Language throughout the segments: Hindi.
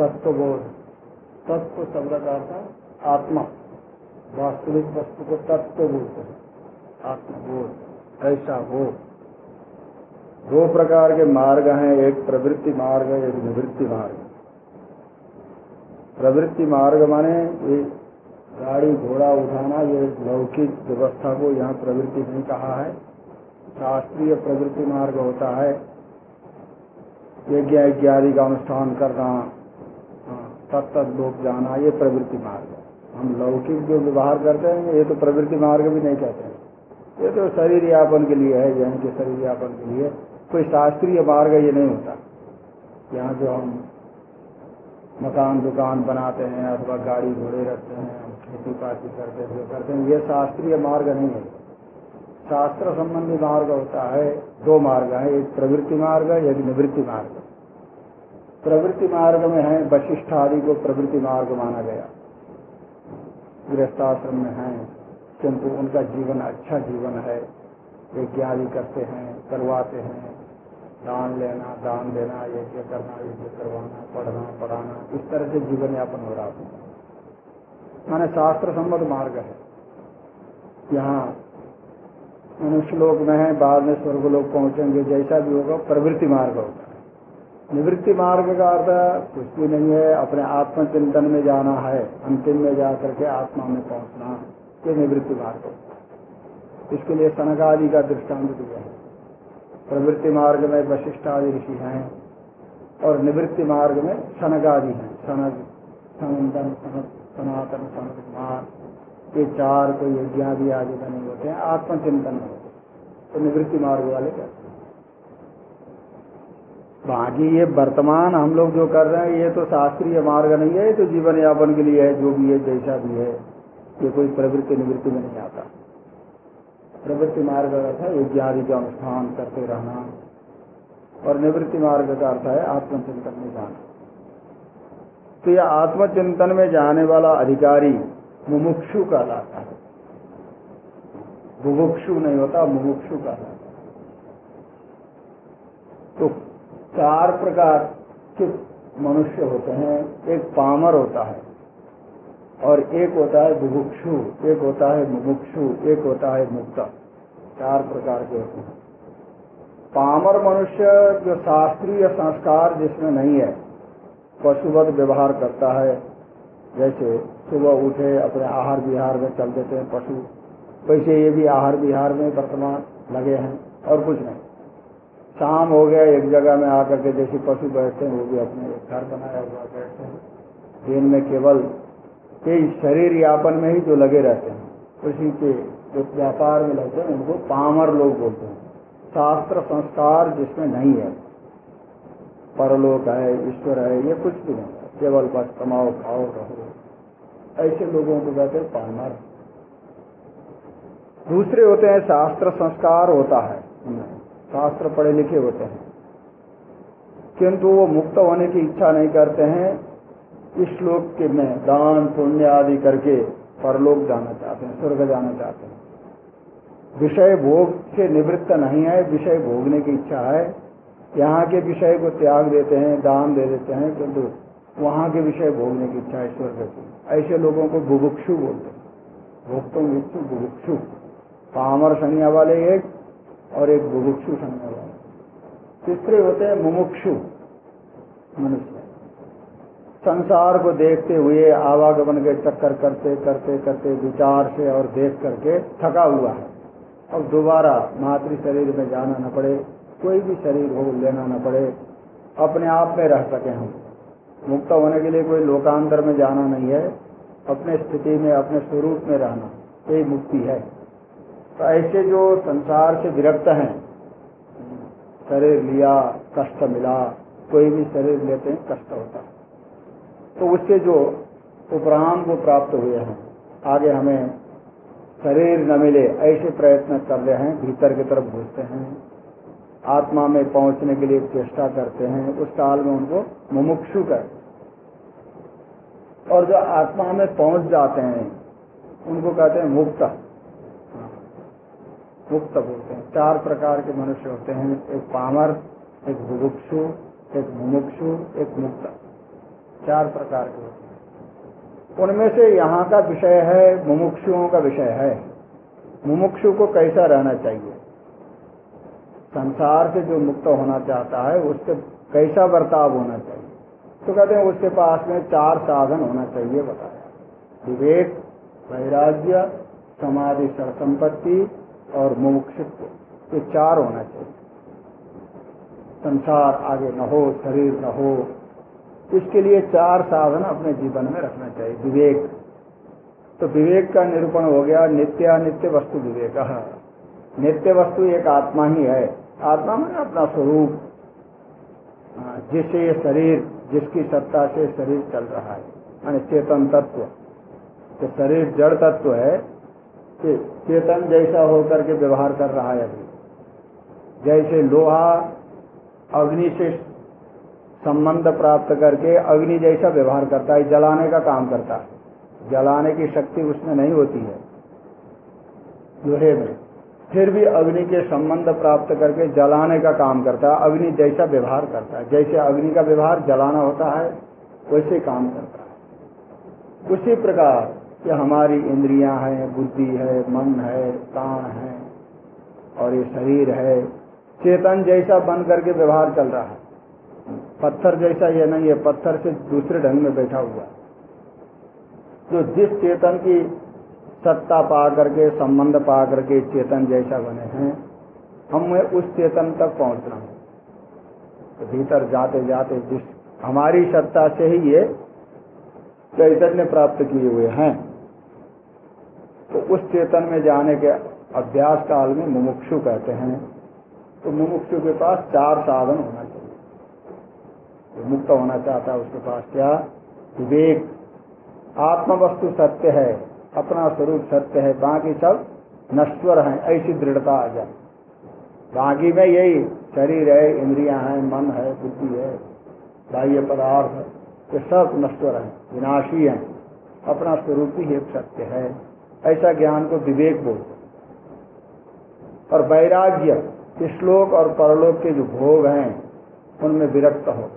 तत्वबोध तत्व शब्द का अर्थ आत्मा। वास्तविक वस्तु को तत्व हैं। आत्मबोध, ऐसा हो। दो प्रकार के मार्ग हैं, एक प्रवृत्ति मार्ग, एक निवृत्ति मार्ग। प्रवृत्ति मार्ग माने ये गाड़ी घोड़ा उठाना, ये लौकिक व्यवस्था को यहाँ प्रवृत्ति नहीं कहा है। शास्त्रीय प्रवृत्ति मार्ग होता है। यज्ञ इत्यादि का अनुष्ठान करना हाँ, तत्त लोग जाना ये प्रवृत्ति मार्ग हम लौकिक जो व्यवहार करते हैं ये तो प्रवृत्ति मार्ग भी नहीं कहते हैं। ये तो शरीर यापन के लिए है जैन के शरीर यापन के लिए। कोई शास्त्रीय मार्ग ये नहीं होता। यहाँ जो हम मकान दुकान बनाते हैं अथवा गाड़ी घोड़े रखते हैं खेती पाती करते हैं करते हैं ये शास्त्रीय मार्ग नहीं है। शास्त्र संबंधी मार्ग होता है दो मार्ग है एक प्रवृत्ति मार्ग है एक निवृत्ति मार्ग प्रवृत्ति मार्ग में है वशिष्ठ आदि को प्रवृत्ति मार्ग माना गया। गृहस्थाश्रम में है, किंतु उनका जीवन अच्छा जीवन है। यज्ञ आदि करते हैं, करवाते हैं। दान लेना, दान देना, यज्ञ करना, यज्ञ करवाना, पढ़ना, पढ़ाना, इस तरह से जीवन यापन हो रहा है। माने शास्त्र सम्मत मार्ग है। यहाँ मनुष्य लोक में है, बाद में स्वर्ग लोग पहुँचेंगे, जैसा भी होगा, प्रवृत्ति मार्ग होगा। निवृत्ति मार्ग का अर्थ कुछ भी नहीं है, अपने आत्मचिंतन में जाना है, अंतिम में जाकर के आत्मा में पहुँचना ये निवृत्ति मार्ग इसके लिए सनकादि का दृष्टांत दिया है। प्रवृत्ति मार्ग में वशिष्ठ आदि ऋषि हैं और निवृत्ति मार्ग में सनकादि हैं। सनक सनंदन सनातन सनक कुमार, ये चार कोई यज्ञादि आदि नहीं होते हैं, आत्मचिंतन में। तो निवृत्ति मार्ग वाले कहते हैं बाकी ये वर्तमान हम लोग जो कर रहे हैं, ये तो शास्त्रीय मार्ग नहीं है, ये तो जीवन यापन के लिए है, जो भी है, जैसा भी है, ये कोई प्रवृत्ति निवृत्ति में नहीं आता। प्रवृत्ति मार्ग का अर्थ है आदि का अनुष्ठान करते रहना। और निवृत्ति मार्ग का अर्थ है, आत्मचिंतन में जाना। तो यह आत्मचिंतन में जाने वाला अधिकारी मुमुक्षु कहलाता है। बुभुक्षु नहीं होता, मुमुक्षु कहलाता तो चार प्रकार के मनुष्य होते हैं। एक पामर होता है और एक होता है बुभुक्षु, एक होता है मुमुक्षु, एक होता है मुक्ता। चार प्रकार के होते हैं। पामर मनुष्य जो शास्त्रीय संस्कार जिसमें नहीं है पशुवत व्यवहार करता है। जैसे सुबह उठे, अपने आहार विहार में चल देते हैं पशु। वैसे ये भी आहार विहार में वर्तमान लगे हैं और कुछ नहीं। शाम हो गया, एक जगह में आकर के जैसे पशु बैठते हैं, वो भी अपने घर बनाया हुआ बैठते हैं। दिन में केवल यही शरीर यापन में ही जो लगे रहते हैं, उसी के जो व्यापार में लगते हैं, उनको पामर लोग बोलते हैं। शास्त्र संस्कार जिसमें नहीं है, परलोक है, ईश्वर है, ये कुछ भी नहीं केवल बस कमाओ, खाओ, रहो। ऐसे लोगों को कहते हैं पामर। दूसरे होते हैं, शास्त्र संस्कार होता है। शास्त्र पढ़े लिखे होते हैं। किंतु वो मुक्त होने की इच्छा नहीं करते हैं। इस श्लोक के में दान, पुण्य आदि करके परलोक जाना चाहते हैं, स्वर्ग जाना चाहते हैं। विषय भोग से निवृत्त नहीं है, विषय भोगने की इच्छा है। यहाँ के विषय को त्याग देते हैं, दान दे देते हैं, किंतु वहाँ के विषय भोगने की इच्छा है स्वर्ग की। ऐसे लोगों को बुभुक्षु बोलते हैं। भोक्तों इच्छु बुभुक्षु। पामर संज्ञा वाले एक और एक बुभुक्षु वाले तीसरे होते हैं मुमुक्षु, मनुष्य। संसार को देखते हुए आवागमन के चक्कर करते करते करते विचार से और देख करके थका हुआ है। अब दोबारा मातृ शरीर में जाना न पड़े, कोई भी शरीर हो, लेना न पड़े, अपने आप में रह सके हम। मुक्त होने के लिए कोई लोकांतर में जाना नहीं है, अपने स्थिति में, अपने स्वरूप में रहना, यही मुक्ति है। तो ऐसे जो संसार से विरक्त हैं, शरीर लिया, कष्ट मिला, कोई भी शरीर लेते हैं, कष्ट होता तो उससे जो उपराम को प्राप्त हुए हैं, आगे हमें शरीर न मिले, ऐसे प्रयत्न कर रहे हैं, भीतर की तरफ़ घुसते हैं, आत्मा में पहुँचने के लिए चेष्टा करते हैं, उस काल में उनको मुमुक्षु कर। और जो आत्मा में पहुँच जाते हैं, उनको कहते हैं मुक्त। मुक्त बोलते हैं। चार प्रकार के मनुष्य होते हैं। एक पामर, एक बुभुक्षु, एक मुमुक्षु, एक मुक्त। चार प्रकार के होते हैं। उनमें से यहाँ का विषय है, मुमुक्षुओं का विषय है। मुमुक्षु को कैसा रहना चाहिए? संसार से जो मुक्त होना चाहता है, उससे कैसा बर्ताव होना चाहिए? तो कहते हैं, उसके पास में चार साधन होना चाहिए, बताया। विवेक, वैराग्य, समाधि संपत्ति और मुमुक्षित्व ये चार होना चाहिए। संसार आगे न हो, शरीर न हो, इसके लिए चार साधन अपने जीवन में रखना चाहिए। विवेक। तो विवेक का निरूपण हो गया नित्य नित्य वस्तु विवेक। नित्य वस्तु एक आत्मा ही है। आत्मा में अपना स्वरूप। ये शरीर, जिसकी सत्ता से शरीर चल रहा है। यानी चेतन तत्व। तो शरीर जड़ तत्व है चेतन जैसा होकर के व्यवहार कर रहा है अभी। जैसे लोहा अग्नि से संबंध प्राप्त करके अग्नि जैसा व्यवहार करता है, जलाने का काम करता है। जलाने की शक्ति उसमें नहीं होती है, लोहे में। फिर भी अग्नि के संबंध प्राप्त करके जलाने का काम करता है, अग्नि जैसा व्यवहार करता है। जैसे अग्नि का व्यवहार जलाना होता है, वैसे काम करता है। उसी प्रकार कि हमारी इंद्रियाँ हैं, बुद्धि है, मन है, प्राण है, और ये शरीर है। चेतन जैसा बन करके व्यवहार चल रहा है। पत्थर जैसा ये नहीं है, पत्थर से दूसरे ढंग में बैठा हुआ जो जिस चेतन की सत्ता पा करके, संबंध पा करके चेतन जैसा बने हैं, हमें उस चेतन तक पहुँच पहुँचना है। तो भीतर जाते जाते जिस हमारी सत्ता से ही ये चैतन्य प्राप्त किए हुए हैं। तो उस चेतन में जाने के अभ्यास काल में मुमुक्षु कहते हैं। तो मुमुक्षु के पास चार साधन होना चाहिए। जो मुक्त होना चाहता है उसके पास क्या? विवेक। आत्मवस्तु सत्य है, अपना स्वरूप सत्य है, बाकी सब नश्वर हैं, ऐसी दृढ़ता आ जाए। बाकी में यही शरीर है, इंद्रियाँ हैं, मन है, बुद्धि है, बाह्य पदार्थ ये सब नश्वर हैं, विनाशी हैं। अपना स्वरूप ही एक सत्य है। ऐसा ज्ञान को विवेक बोलते और वैराग्य श्लोक और परलोक के जो भोग हैं, उनमें विरक्त हो।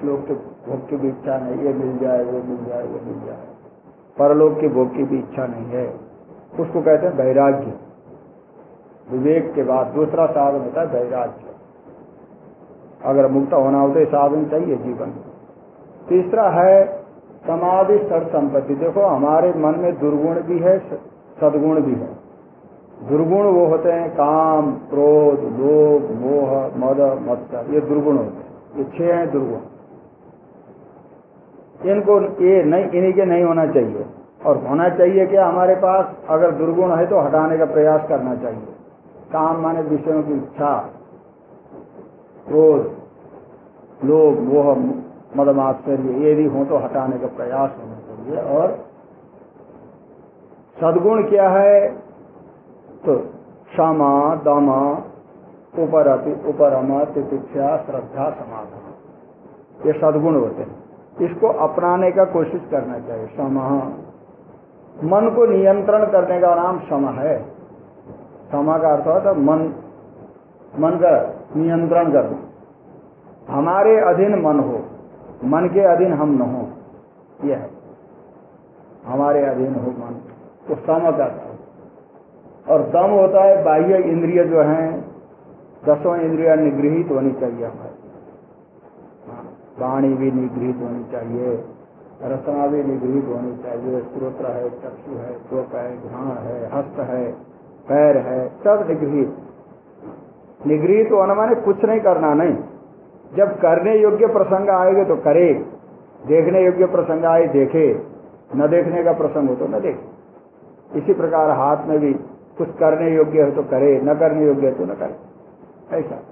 श्लोक के भोग की भी इच्छा नहीं, ये मिल जाए, वो मिल जाए, वो मिल जाए। परलोक के भोग की भी इच्छा नहीं है। उसको कहते हैं वैराग्य। विवेक के बाद दूसरा साधन होता है वैराग्य। अगर मुक्त होना हो तो साधन चाहिए जीवन तीसरा है समाधि सड़ संपत्ति। देखो, हमारे मन में दुर्गुण भी है सदगुण भी है। दुर्गुण वो होते हैं, काम, क्रोध, लोभ, मोह, मद, मत्सर। ये दुर्गुण होते हैं। ये छह हैं दुर्गुण। इनको ये नहीं, इन्हीं के नहीं होना चाहिए। और होना चाहिए क्या हमारे पास अगर दुर्गुण है तो हटाने का प्रयास करना चाहिए। काम माने विषयों की इच्छा, क्रोध, लोभ, मोह मदमाश्चर्य ये भी हो तो हटाने का प्रयास होना चाहिए। और सदगुण क्या है? तो क्षमा, दमा, उपरति, उपरम, तितिक्षा, श्रद्धा, समाधान। ये सदगुण होते हैं। इसको अपनाने का कोशिश करना चाहिए। सम मन को नियंत्रण करने का नाम सम है। समा का अर्थ होता मन मन का नियंत्रण करना। हमारे अधीन मन हो। मन के अधीन हम न हो। यह है। हमारे अधीन हो मन। तो सम का और दम होता है, बाह्य इंद्रिय जो हैं, दसों इंद्रिया निगृहित होनी चाहिए हमारे। वाणी भी निगृहित होनी चाहिए, रचना भी निगृहित होनी चाहिए। स्त्रोत्र है, चक्षु है चोक है, घ्राण है, हस्त है, पैर है, सब निगृहित। निगृहित होना माने कुछ नहीं करना, नहीं। जब करने योग्य प्रसंग आएगा तो करे। देखने योग्य प्रसंग आए, देखे। न देखने का प्रसंग हो तो न देखे। इसी प्रकार हाथ में भी कुछ करने योग्य हो तो करे, न करने योग्य तो न करे। ऐसा।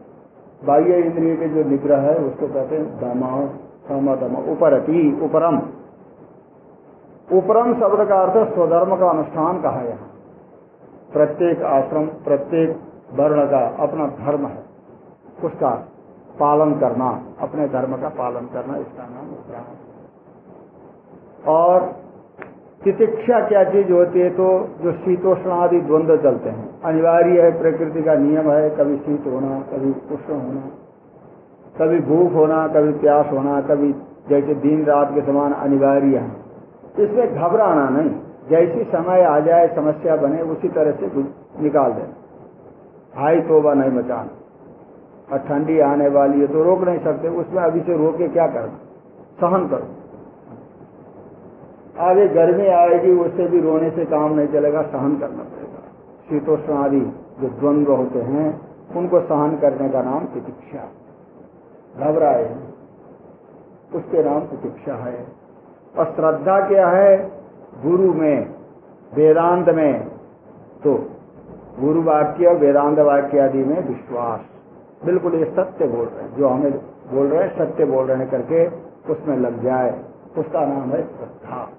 बाह्य इंद्रिय के जो निग्रह है, उसको कहते हैं दमा, सम, दम, उपरति, उपरम। उपरम शब्द का अर्थ स्वधर्म का अनुष्ठान कहा यहाँ प्रत्येक आश्रम, प्रत्येक वर्ण का अपना धर्म है। उसका पालन करना, अपने धर्म का पालन करना, इसका नाम उपराम और तितिक्षा क्या चीज़ होती है तो जो शीतोष्ण आदि द्वंद्व चलते हैं। अनिवार्य है, प्रकृति का नियम है, कभी शीत होना, कभी उष्ण होना, कभी भूख होना, कभी प्यास होना, कभी जैसे दिन रात के समान अनिवार्य है। इसमें घबराना नहीं। जैसी समय आ जाए, समस्या बने, उसी तरह से निकाल देना। हाई तोबा नहीं मचाना। और ठंडी आने वाली है तो रोक नहीं सकते। उसमें अभी से रोके क्या करना सहन करो। आगे गर्मी आएगी, उससे भी रोने से काम नहीं चलेगा, सहन करना पड़ेगा। शीतोष्ण आदि जो द्वंद्व होते हैं, उनको सहन करने का नाम प्रतीक्षा घबराए उसके नाम प्रतीक्षा है। और श्रद्धा क्या है? गुरु में, वेदांत में। तो गुरु वाक्य, वेदांत वाक्य आदि में विश्वास। बिल्कुल ये सत्य बोल रहे हैं। जो हमें बोल रहे हैं, सत्य बोल रहे हैं करके उसमें लग जाए। उसका नाम है श्रद्धा।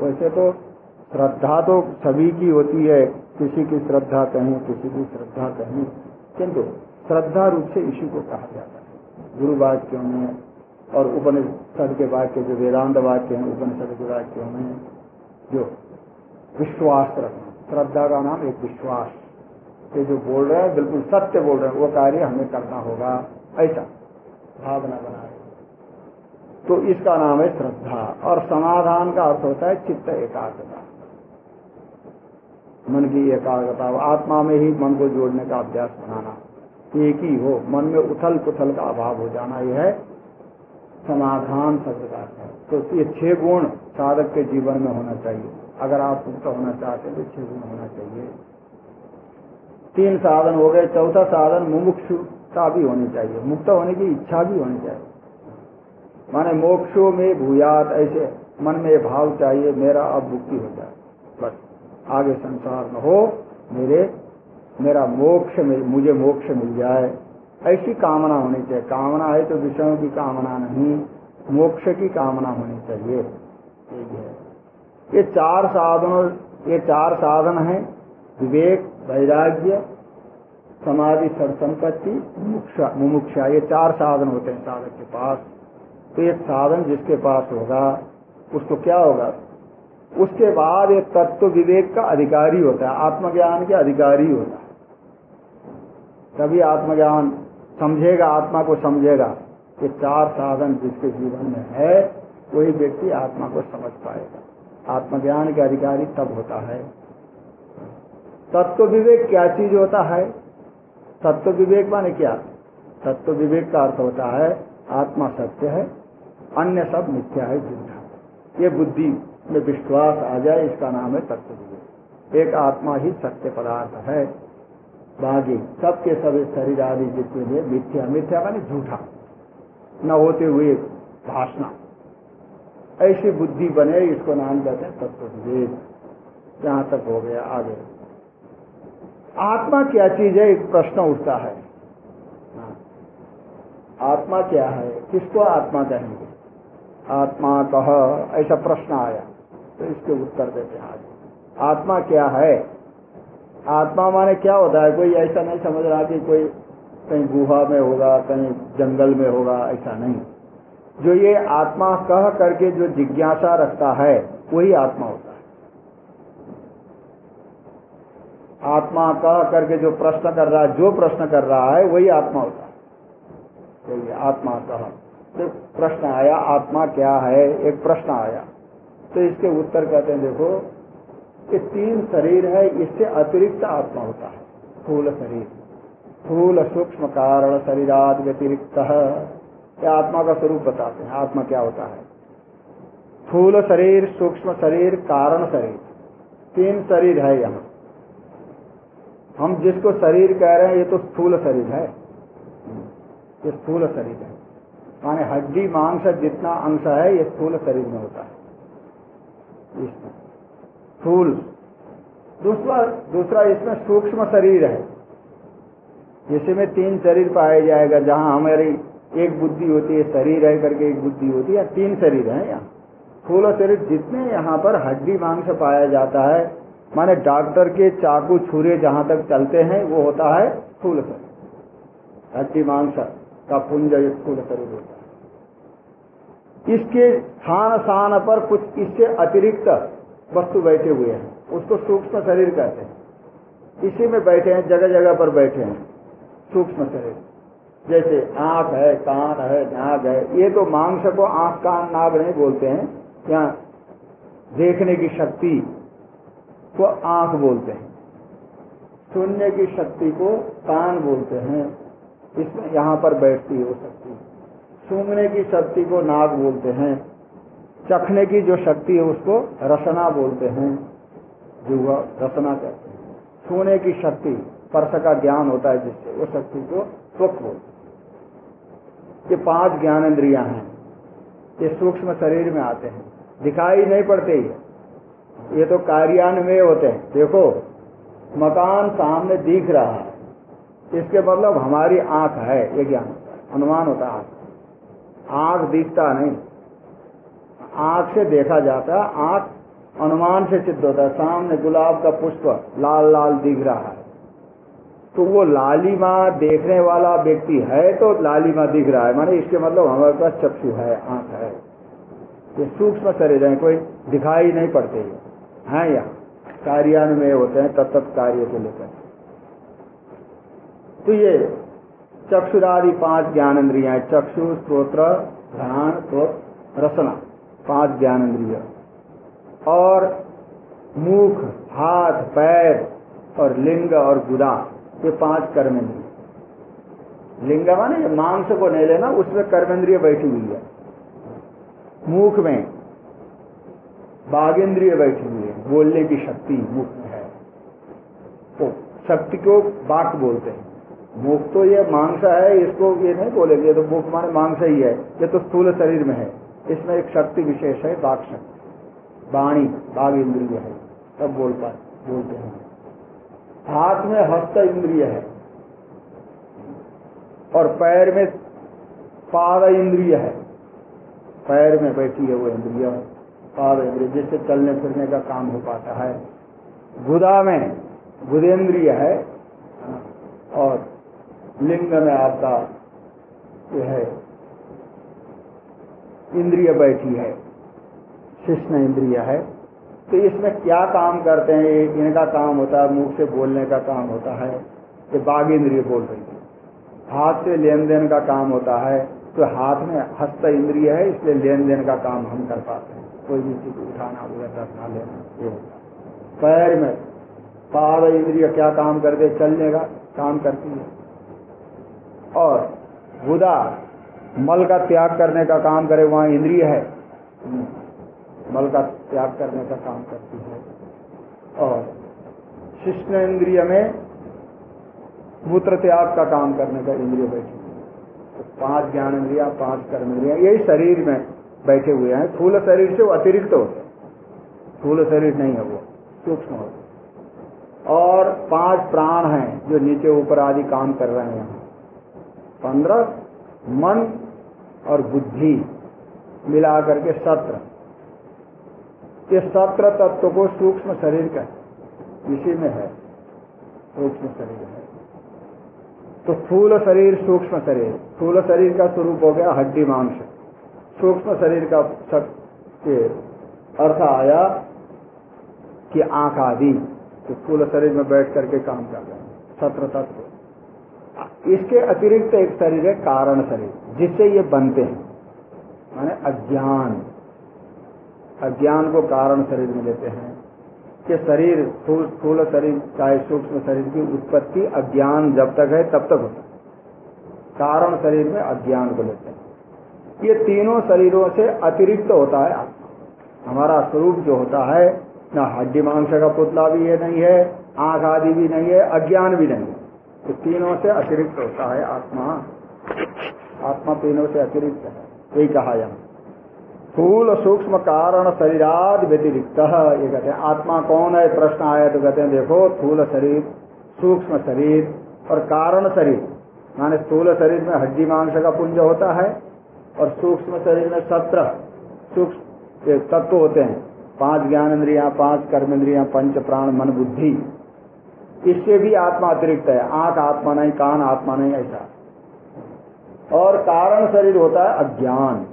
वैसे तो श्रद्धा तो सभी की होती है। किसी की श्रद्धा कहीं, किसी की श्रद्धा कहीं। किंतु श्रद्धा रूप से इसी को कहा जाता है। गुरु वाक्यों में और उपनिषद के वाक्य, जो वेदांत वाक्य हैं, उपनिषद के वाक्यों में जो विश्वास रखना। श्रद्धा का नाम एक विश्वास। ये जो बोल रहे हैं बिल्कुल सत्य बोल रहे हैं वो कार्य हमें करना होगा। ऐसा। भावना बनाए तो इसका नाम है श्रद्धा। और समाधान का अर्थ होता है चित्त एकाग्रता। मन की एकाग्रता आत्मा में ही मन को जोड़ने का अभ्यास बनाना। एक ही हो मन में उथल पुथल का अभाव हो जाना यह है समाधान शब्द का है। तो ये छह गुण साधक के जीवन में होना चाहिए। अगर आप मुक्त होना चाहते हैं तो छह गुण होना चाहिए। तीन साधन हो गए, चौथा साधन मुमुक्षुता भी होनी चाहिए। मुक्त होने की इच्छा भी होनी चाहिए। माने मोक्षो में भूयात, ऐसे मन में भाव चाहिए, मेरा अब मुक्ति हो जाए। बस, आगे संसार में हो, मेरे, मेरा मोक्ष मुझे मोक्ष मिल जाए। ऐसी कामना होनी चाहिए। कामना है तो विषयों की कामना नहीं, मोक्ष की कामना होनी चाहिए। ये चार साधनों, ये चार साधन है। विवेक वैराग्य, समाधि संपत्ति मुमुक्षा, ये चार साधन होते हैं साधक के पास। तो एक साधन जिसके पास होगा, उसको क्या होगा? उसके बाद एक तत्व विवेक का अधिकारी होता है, आत्मज्ञान के अधिकारी होता है। तभी आत्मज्ञान समझेगा, आत्मा को समझेगा, ये चार साधन जिसके जीवन में है, वही व्यक्ति आत्मा को समझ पाएगा। आत्मज्ञान के अधिकारी तब होता है। तत्व विवेक क्या चीज़ होता है? तत्व विवेक माने क्या? तत्व विवेक का अर्थ होता है, आत्मा सत्य है, अन्य सब मिथ्या है झूठा ये बुद्धि में विश्वास आ जाए, इसका नाम है तत्व विवेक एक आत्मा ही सत्य पदार्थ है। बाकी सबके सब शरीर आदि जितने भी मिथ्या मिथ्या मानी झूठा। न होते हुए भाषणा। ऐसी बुद्धि बने, इसको नाम कहते हैं तत्व विवेक जहाँ तक हो गया, आगे। आत्मा क्या चीज़ है? एक प्रश्न उठता है। आत्मा क्या है? किसको आत्मा कहेंगे आत्मा कह, ऐसा प्रश्न आया तो इसके उत्तर देते हैं आज आत्मा क्या है? आत्मा माने क्या होता है? कोई ऐसा नहीं समझ रहा कि कोई कहीं गुहा में होगा, कहीं जंगल में होगा, ऐसा नहीं। जो ये आत्मा कह करके जो जिज्ञासा रखता है, वही आत्मा होता है। आत्मा कह करके जो प्रश्न कर रहा है, जो प्रश्न कर रहा है, वही आत्मा होता है। यही आत्मा कह। तो प्रश्न आया, आत्मा क्या है? एक प्रश्न आया। तो इसके उत्तर कहते हैं, देखो, ये तीन शरीर है, इससे अतिरिक्त आत्मा होता है। स्थूल शरीर। स्थूल सूक्ष्म कारण शरीराद व्यतिरिक्त। ये आत्मा का स्वरूप बताते हैं, आत्मा क्या होता है। स्थूल शरीर, सूक्ष्म शरीर, कारण शरीर। तीन शरीर है यहाँ। हम जिसको शरीर कह रहे हैं, ये तो स्थूल शरीर है। ये स्थूल शरीर है। माने हड्डी, मांस जितना अंश है, ये स्थूल शरीर में होता है। स्थूल। दूसरा दूसरा इसमें सूक्ष्म शरीर है। जिसमें तीन शरीर पाया जाएगा, जहाँ हमारी एक बुद्धि होती है, शरीर है करके एक बुद्धि होती है तीन शरीर है यहाँ। स्थूल शरीर जितने यहाँ पर हड्डी, मांस पाया जाता है माने डॉक्टर के चाकू छुरे जहाँ तक चलते हैं, वो होता है स्थूल शरीर हड्डी मांस का पुंज स्थूल शरीर होता है। इसके स्थान स्थान पर कुछ इससे अतिरिक्त वस्तु बैठे हुए हैं। उसको सूक्ष्म शरीर कहते हैं। इसी में बैठे हैं जगह जगह पर बैठे हैं। सूक्ष्म शरीर। जैसे आँख है, कान है, नाग है, ये तो मांस को आँख, कान नाक नहीं बोलते हैं। यहाँ देखने की शक्ति को आँख बोलते हैं। सुनने की शक्ति को कान बोलते हैं। इसमें यहाँ पर बैठती है वो शक्ति सूंघने की शक्ति को नाक बोलते हैं। चखने की जो शक्ति है उसको रसना बोलते हैं। जो रसना कहते हैं। छूने की शक्ति, स्पर्श का ज्ञान होता है जिससे वो शक्ति को सुख बोलते ये पाँच ज्ञान इंद्रिया हैं। ये सूक्ष्म शरीर में आते हैं। दिखाई नहीं पड़ते ये। ये तो कार्यान्वय होते हैं। देखो, मकान सामने दिख रहा है। इसके मतलब हमारी आँख है, ये ज्ञान। अनुमान होता है आँख। दिखता नहीं। आँख से देखा जाता है, आँख अनुमान से सिद्ध होता है। सामने गुलाब का पुष्प लाल लाल दिख रहा है। तो वो लालिमा देखने वाला व्यक्ति है तो लालिमा दिख रहा है। माने इसके मतलब हमारे पास चक्षु है, आँख है। ये सूक्ष्म शरीर है, कोई दिखाई नहीं पड़ते। ये हैं या, कार्यान्वय होते हैं तत्त कार्य को लेकर। तो ये चक्षुरादि पाँच ज्ञान इंद्रिया चक्षु स्त्रोत्र ध्यान तो रसना, पाँच ज्ञान इंद्रिय और मुख, हाथ, पैर और लिंग और गुदा, ये पाँच कर्मेंद्रिय। लिंग माने मांस को नहीं लेना, उसमें कर्मेंद्रिय बैठी हुई है। मुख में बाघेंद्रिय बैठी हुई है बोलने की शक्ति मुख में है। तो शक्ति को बाक बोलते हैं। मुख तो ये मांस है, इसको ये नहीं बोलेंगे तो मुख माने मांस ही है। ये तो स्थूल शरीर में है। इसमें एक शक्ति विशेष है बाघ शक्ति। वाणी बाघ इंद्रिय है। तब बोल पा, बोलते हैं। हाथ में हस्त इंद्रिय है। और पैर में पाद इंद्रिय है। पैर में बैठी है वो इंद्रिय। पाद इंद्रिय जिससे चलने फिरने का काम हो पाता है। गुदा में गुदेन्द्रिय है और लिंग में आपका जो है, इंद्रिय बैठी है, शिष्ण इंद्रिय है। तो इसमें क्या काम करते हैं? इनका काम होता है मुख से बोलने का काम होता है, ये बाघ इंद्रिय बोल रही है। हाथ से लेन देन का काम होता है तो हाथ में हस्त इंद्रिय है, इसलिए लेन देन का काम हम कर पाते हैं। कोई भी चीज़ उठाना वगैरह रखना लेना ये पैर में पाद इंद्रिय क्या काम कर दे चलने का काम करती है। और बुदा, मल का त्याग करने का काम करे, वहाँ इंद्रिय है। मल का त्याग करने का काम करती है। और शिष्ण इंद्रिय में मूत्र त्याग का काम करने का इंद्रिय बैठी तो पाँच ज्ञान इंद्रिया, पाँच कर्म इंद्रिया, यही शरीर में बैठे हुए हैं। फूल शरीर से वो अतिरिक्त होते फूल शरीर नहीं है वो, सूक्ष्म होते और पाँच प्राण हैं जो नीचे ऊपर आदि काम कर रहे हैं। पंद्रह, मन और बुद्धि मिला करके सत्र। ये सत्र तत्व को सूक्ष्म शरीर का इसी में है। सूक्ष्म शरीर है। तो फूल शरीर सूक्ष्म शरीर। फूल शरीर का स्वरूप हो गया हड्डी मांस। सूक्ष्म शरीर का के अर्थ आया कि आँख आदि तो स्थूल शरीर में बैठ करके काम कर रहे हैं, सत्र तत्व। इसके अतिरिक्त एक शरीर है कारण शरीर, जिससे ये बनते हैं। माने अज्ञान। अज्ञान को कारण शरीर में लेते हैं कि शरीर स्थूल शरीर, चाहे सूक्ष्म शरीर की उत्पत्ति अज्ञान जब तक है तब तक होता है। कारण शरीर में अज्ञान को लेते हैं। ये तीनों शरीरों से अतिरिक्त होता है हमारा स्वरूप जो होता है, न हड्डी मांस का पुतला भी ये नहीं है, आँख आदि भी नहीं है, अज्ञान भी नहीं है। तो तीनों से अतिरिक्त होता है आत्मा। आत्मा तीनों से अतिरिक्त है, यही कहा यहाँ। स्थूल सूक्ष्म कारण शरीराद व्यतिरिक्त, ये कहते हैं, आत्मा कौन है? प्रश्न आया तो कहते हैं, देखो, स्थूल शरीर, सूक्ष्म शरीर और कारण शरीर। माने स्थूल शरीर में हड्डी मांस का पुंज होता है और सूक्ष्म शरीर में सत्र, सूक्ष्म तत्व होते हैं। पाँच ज्ञान इंद्रिया पाँच कर्म इंद्रिया पंच प्राण, मन, बुद्धि। इससे भी आत्मा अतिरिक्त है। आँख आत्मा नहीं, कान आत्मा नहीं, ऐसा। और कारण शरीर होता है अज्ञान।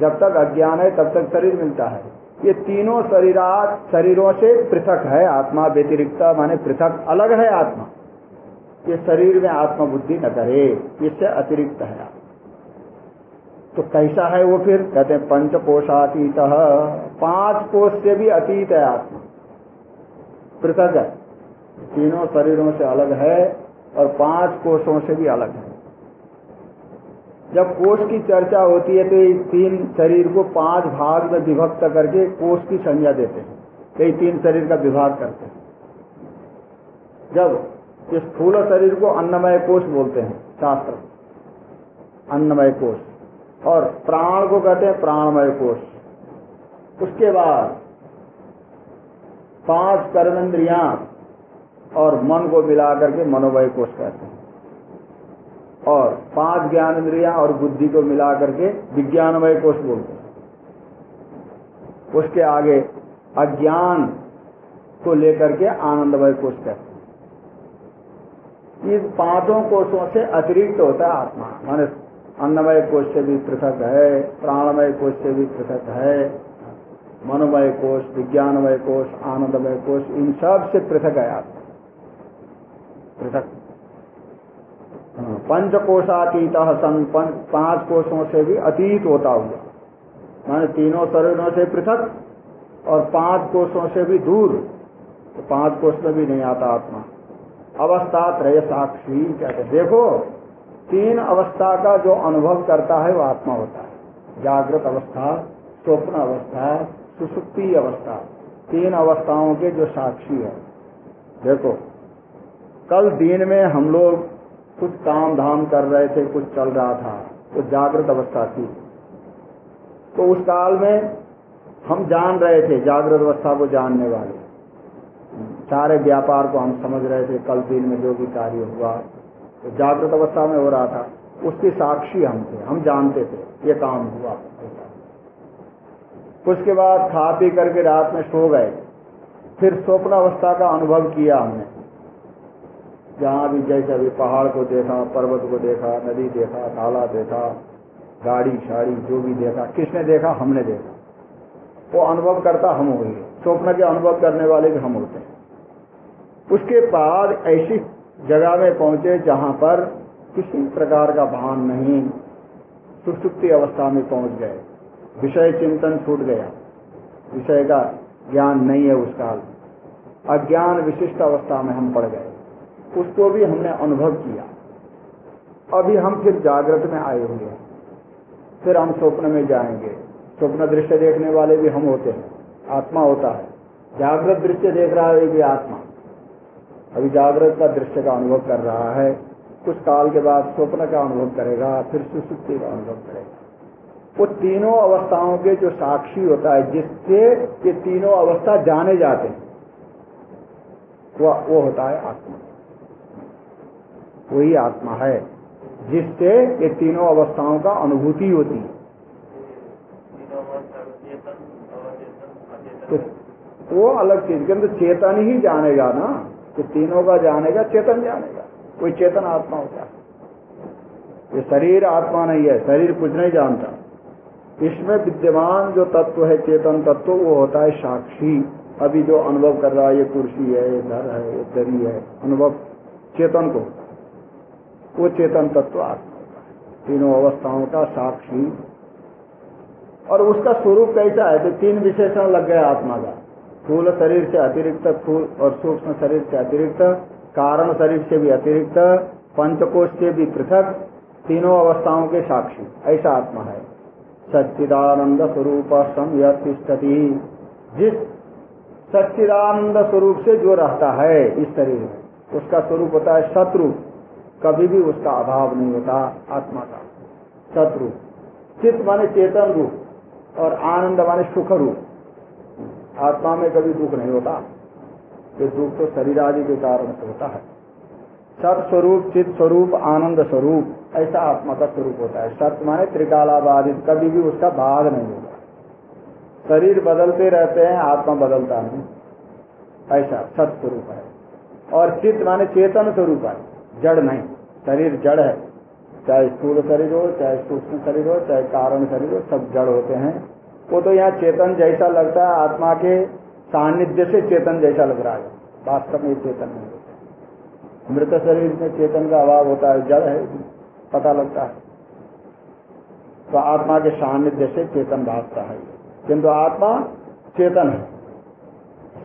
जब तक अज्ञान है, तब तक शरीर मिलता है। ये तीनों शरीरात शरीरों से पृथक है। आत्मा व्यतिरिक्त माने पृथक, अलग है आत्मा। ये शरीर में आत्मबुद्धि न करे, इससे अतिरिक्त है तो कैसा है वो फिर? कहते हैं पंच कोशातीत पाँच कोष से भी अतीत है आत्मा। पृथक है तीनों शरीरों से अलग है और पाँच कोषों से भी अलग है। जब कोष की चर्चा होती है तो तीन शरीर को पाँच भाग में विभक्त करके कोष की संज्ञा देते हैं। कई तीन शरीर का विभाग करते हैं। जब इस स्थूल शरीर को अन्नमय कोष बोलते हैं, शास्त्र, अन्नमय कोष। और प्राण को कहते हैं प्राणमय कोष। उसके बाद पाँच कर्मेंद्रियाँ और मन को मिलाकर के मनोमय कोष कहते हैं। और पाँच ज्ञान इंद्रिया और बुद्धि को मिला करके विज्ञानमय कोष बोलते हैं। उसके आगे अज्ञान को लेकर के आनंदमय कोष कहते हैं। इन पाँचों कोषों से अतिरिक्त होता है आत्मा, माने अन्नमय कोष से भी पृथक है प्राणमय कोष से भी पृथक है मनोमय कोष विज्ञानमय कोष आनंदमय कोष इन सबसे पृथक है आत्मा पृथक। हाँ, पंच कोषातीत सन पाँच कोषों से भी अतीत होता हुआ। माने तीनों शरीरों से पृथक और पाँच कोषों से भी दूर। तो पाँच कोष में भी नहीं आता आत्मा। अवस्था त्रय साक्षी कहते देखो तीन अवस्था का जो अनुभव करता है, वो आत्मा होता है। जागृत अवस्था, स्वप्न अवस्था, सुसुप्ति अवस्था, तीन अवस्थाओं के जो साक्षी है। देखो, कल दिन में हम लोग कुछ काम धाम कर रहे थे, कुछ चल रहा था तो जागृत अवस्था थी। तो उस काल में हम जान रहे थे, जागृत अवस्था को जानने वाले। सारे व्यापार को हम समझ रहे थे, कल दिन में जो भी कार्य हुआ जागृत अवस्था में हो रहा था, उसकी साक्षी हम थे, हम जानते थे, ये काम हुआ। उसके बाद खा पी करके रात में सो गए। फिर स्वप्न अवस्था का अनुभव किया हमने। जहाँ भी जैसे अभी पहाड़ को देखा, पर्वत को देखा, नदी देखा ताला देखा, गाड़ी, शाड़ी, जो भी देखा, किसने देखा, हमने देखा। वो अनुभव करता हम हो गए स्वप्न के अनुभव करने वाले भी हम होते हैं। उसके बाद ऐसी जगह में पहुँचे जहाँ पर किसी प्रकार का भान नहीं, सुसुप्ति अवस्था में पहुँच गए। विषय चिंतन छूट गया। विषय का ज्ञान नहीं है उस काल। अज्ञान विशिष्ट अवस्था में हम पड़ गए। उसको भी हमने अनुभव किया। अभी हम फिर जागृत में आए हुए हैं फिर हम स्वप्न में जाएँगे। स्वप्न दृश्य देखने वाले भी हम होते हैं। आत्मा होता है। जागृत दृश्य देख रहा है भी आत्मा। अभी जागृत का दृश्य का अनुभव कर रहा है। कुछ काल के बाद स्वप्न का अनुभव करेगा फिर सुसुप्ति का अनुभव करेगा। वो तीनों अवस्थाओं के जो साक्षी होता है जिससे ये तीनों अवस्था जाने जाते हैं वो, वो होता है आत्मा। वही आत्मा है जिससे ये तीनों अवस्थाओं का अनुभूति होती है। तो वो अलग चीज़ के अंदर चेतन ही जानेगा ना। तो तीनों का जानेगा, चेतन जानेगा। कोई चेतन आत्मा होता है ये शरीर आत्मा नहीं है, शरीर कुछ नहीं जानता। इसमें विद्यमान जो तत्व है, चेतन तत्व, वो होता है साक्षी। अभी जो अनुभव कर रहा है, ये कुर्सी है, ये घर है, ये दरी है, अनुभव चेतन को। वो चेतन तत्व आत्मा तीनों अवस्थाओं का साक्षी। और उसका स्वरूप कैसा है? तो तीन विशेषण लग गए आत्मा का। फूल शरीर से अतिरिक्त फूल और सूक्ष्म शरीर से अतिरिक्त, कारण शरीर से भी अतिरिक्त, पंचकोश से भी पृथक, तीनों अवस्थाओं के साक्षी। ऐसा आत्मा है। सच्चिदानंद स्वरूप संयतिष्ठति। जिस सच्चिदानंद स्वरूप से जो रहता है इस शरीर में, उसका स्वरूप होता है शत्रु। कभी भी उसका अभाव नहीं होता आत्मा का। शत्रु। चित्त माने चेतन रूप और आनंद माने सुख रूप। आत्मा में कभी दुख नहीं होता। ये दुख तो शरीर आदि के कारण से होता है। सत स्वरूप चित्त स्वरूप आनंद स्वरूप, ऐसा आत्मा का स्वरूप होता है। सत्य माने त्रिकालाबाधित, कभी भी उसका भाग नहीं होता। शरीर बदलते रहते हैं, आत्मा बदलता नहीं। ऐसा सत स्वरूप है। और चित्त माने चेतन स्वरूप है। जड़ नहीं। शरीर जड़ है। चाहे स्थूल शरीर हो, चाहे सूक्ष्म शरीर हो, चाहे कारण शरीर हो, सब जड़ होते हैं। वो तो यहाँ चेतन जैसा लगता है, आत्मा के सान्निध्य से चेतन जैसा लग रहा है। वास्तव में चेतन नहीं मृत शरीर में चेतन का अभाव होता है, जड़ है, पता लगता है। तो आत्मा के सान्निध्य से चेतन भागता है। किंतु आत्मा चेतन है,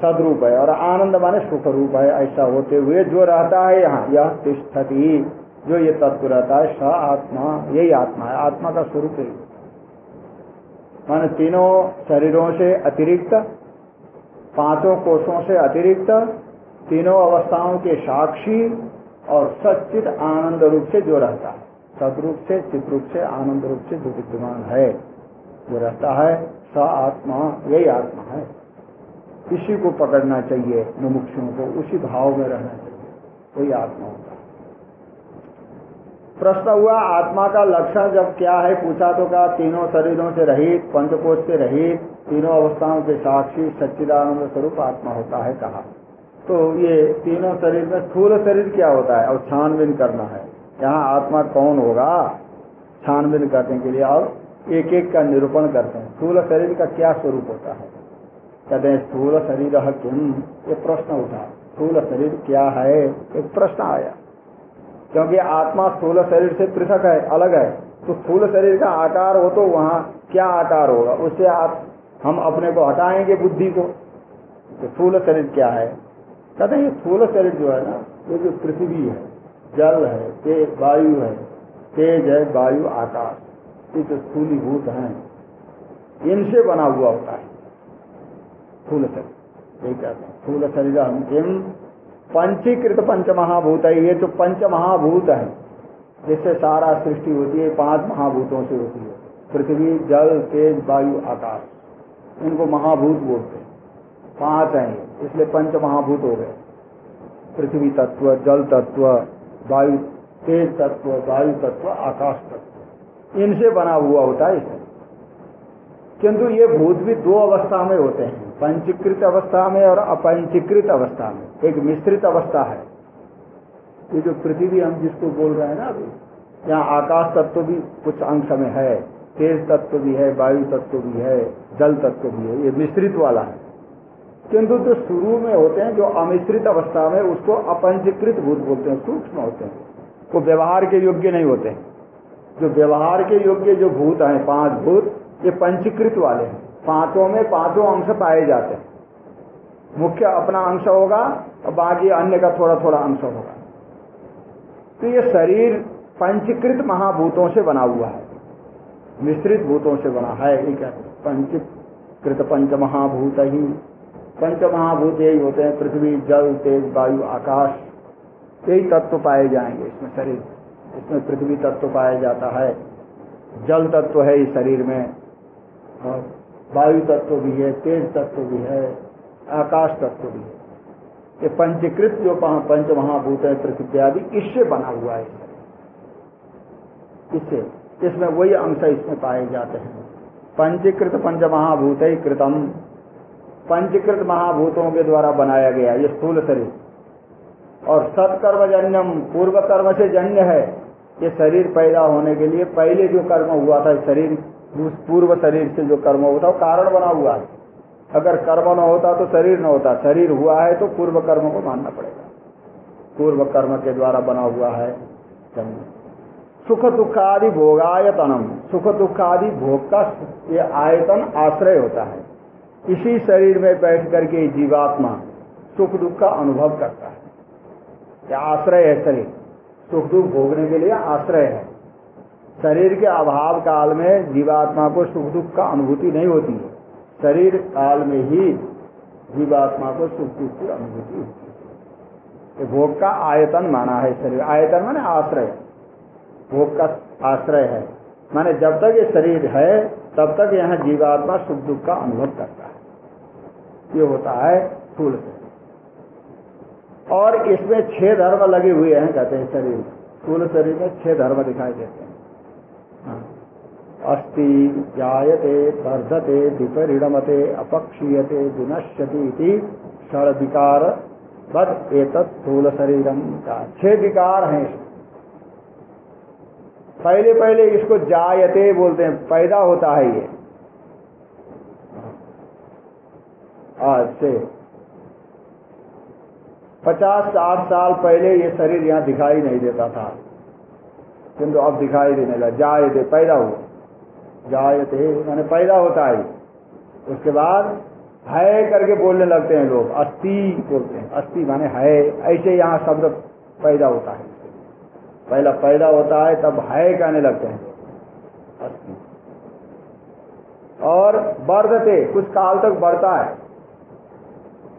सदरूप है और आनंद माने सुख रूप है। ऐसा होते हुए जो रहता है यहाँ, यह तिष्ठती, जो ये तत्व रहता है, स आत्मा, यही आत्मा है। आत्मा का स्वरूप है। माने तीनों शरीरों से अतिरिक्त, पाँचों कोषों से अतिरिक्त, तीनों अवस्थाओं के साक्षी और सचित आनंद रूप से जो रहता है। सदरूप से चित रूप से आनंद रूप से जो विद्यमान है जो रहता है, स आत्मा, यही आत्मा है। इसी को पकड़ना चाहिए, मुमुक्षुओं को, उसी भाव में रहना चाहिए, वही आत्मा होता प्रश्न हुआ, आत्मा का लक्षण जब क्या है, पूछा तो कहा, तीनों शरीरों से रहित, पंचकोश से रहित, तीनों अवस्थाओं के साक्षी सच्चिदानंद स्वरूप आत्मा होता है कहा। तो ये तीनों शरीर में स्थूल शरीर क्या होता है? और छानबीन करना है। यहाँ आत्मा कौन होगा? छानबीन करने के लिए और एक एक का निरूपण करते हैं। स्थूल शरीर का क्या स्वरूप होता है? कहते हैं, स्थूल शरीर किम? ये प्रश्न उठा। स्थूल शरीर क्या है? एक प्रश्न आया। क्योंकि आत्मा स्थूल शरीर से पृथक है, अलग है तो स्थूल शरीर का आकार हो तो वहाँ क्या आकार होगा? उससे आप, हम अपने को हटाएँगे बुद्धि को। तो स्थूल शरीर क्या है? कहते हैं ये स्थूल शरीर जो है ना, ये जो पृथ्वी है, जल है वायु है, तेज है, वायु आकाश ये जो स्थूलीभूत हैं, इनसे बना हुआ होता है। स्थूल शरीर, यही कहते हैं, स्थूल शरीर अंतिम पंचीकृत पंच महाभूत है ये जो पंच महाभूत है, जिससे सारा सृष्टि होती है, पाँच महाभूतों से होती है। पृथ्वी, जल, तेज, वायु, आकाश। इनको महाभूत बोलते हैं। पाँच हैं इसलिए पंच महाभूत हो गए। पृथ्वी तत्व, जल तत्व, वायु, तेज तत्व, वायु तत्व, आकाश तत्व। इनसे बना हुआ होता है इसमें। किंतु ये भूत भी दो अवस्था में होते हैं। पंचीकृत अवस्था में और अपंचीकृत अवस्था में। एक मिश्रित अवस्था है। ये जो पृथ्वी हम जिसको बोल रहे हैं ना अभी, यहाँ आकाश तत्व भी कुछ अंश में है, तेज तत्व भी है, वायु तत्व भी है, जल तत्व भी है, ये मिश्रित वाला है। किंतु जो शुरू में होते हैं, जो अमिश्रित अवस्था में, उसको अपंचीकृत भूत बोलते हैं, सूक्ष्म होते हैं। वो व्यवहार के योग्य नहीं होते। जो व्यवहार के योग्य जो भूत हैं, पाँच भूत, ये पंचीकृत वाले हैं। पाँचों में पाँचों अंश पाए जाते हैं। मुख्य अपना अंश होगा और बाकी अन्य का थोड़ा थोड़ा अंश होगा। तो ये शरीर पंचीकृत महाभूतों से बना हुआ है। मिश्रित भूतों से बना है ठीक है पंचीकृत पंच महाभूत ही। पंच महाभूत यही होते हैं, पृथ्वी, जल, तेज, वायु, आकाश। यही तत्व पाए जाएँगे इसमें शरीर। इसमें पृथ्वी तत्व पाया जाता है। जल तत्व है इस शरीर में। और वायु तत्व भी है, तेज तत्व भी है, आकाश तत्व भी है। ये पंचीकृत जो पंच महाभूत है पृथ्वी आदि, इससे बना हुआ है। इससे, इसमें वही अंश इसमें पाए जाते हैं। पंचीकृत पंच महाभूत कृतम। पंचीकृत महाभूतों के द्वारा बनाया गया ये स्थूल शरीर। और सत्कर्मजन्यम पूर्व कर्म से जन्य है। ये शरीर पैदा होने के लिए पहले जो कर्म हुआ था, शरीर पूर्व शरीर से जो कर्म होता वो कारण बना हुआ है। अगर कर्म न होता तो शरीर न होता। शरीर हुआ है तो पूर्व कर्म को मानना पड़ेगा। पूर्व कर्म के द्वारा बना हुआ है सुख दुखादि भोगायतनम। सुख दुख आदि भोग का ये आयतन आश्रय होता है। इसी शरीर में बैठ करके जीवात्मा सुख दुख का अनुभव करता है। यह आश्रय है शरीर। सुख दुख भोगने के लिए आश्रय है। शरीर के अभाव काल में जीवात्मा को सुख दुख का अनुभूति नहीं होती। है शरीर काल में ही जीवात्मा को सुख दुख की अनुभूति होती है। भोग का आयतन माना है शरीर। आयतन माने आश्रय। भोग का आश्रय है। माने जब तक ये शरीर है, तब तक यहाँ जीवात्मा सुख दुख का अनुभव करता है। ये होता है फूल से। और इसमें छह धर्म लगे हुए हैं, कहते हैं शरीर। स्थूल शरीर में छह धर्म दिखाई देते हैं। अस्ति, जायते, वर्धते, विपरिणमते, अपक्षीयते, विनश्यति षण विकार बद एक स्थूल शरीरम का छह विकार हैं पहले पहले इसको जायते बोलते हैं, पैदा होता है ये। आज से पचास साठ साल पहले ये शरीर यहाँ दिखाई नहीं देता था। किंतु अब दिखाई देने लगा दे पैदा हुआ। थे मैंने पैदा होता है। उसके बाद है करके बोलने लगते हैं लोग अस्थि बोलते हैं। अस्थि माने है, ऐसे यहाँ शब्द पैदा होता है। पहला पैदा होता है, तब है कहने लगते हैं। अस्थि और बढ़ते, कुछ काल तक बढ़ता है।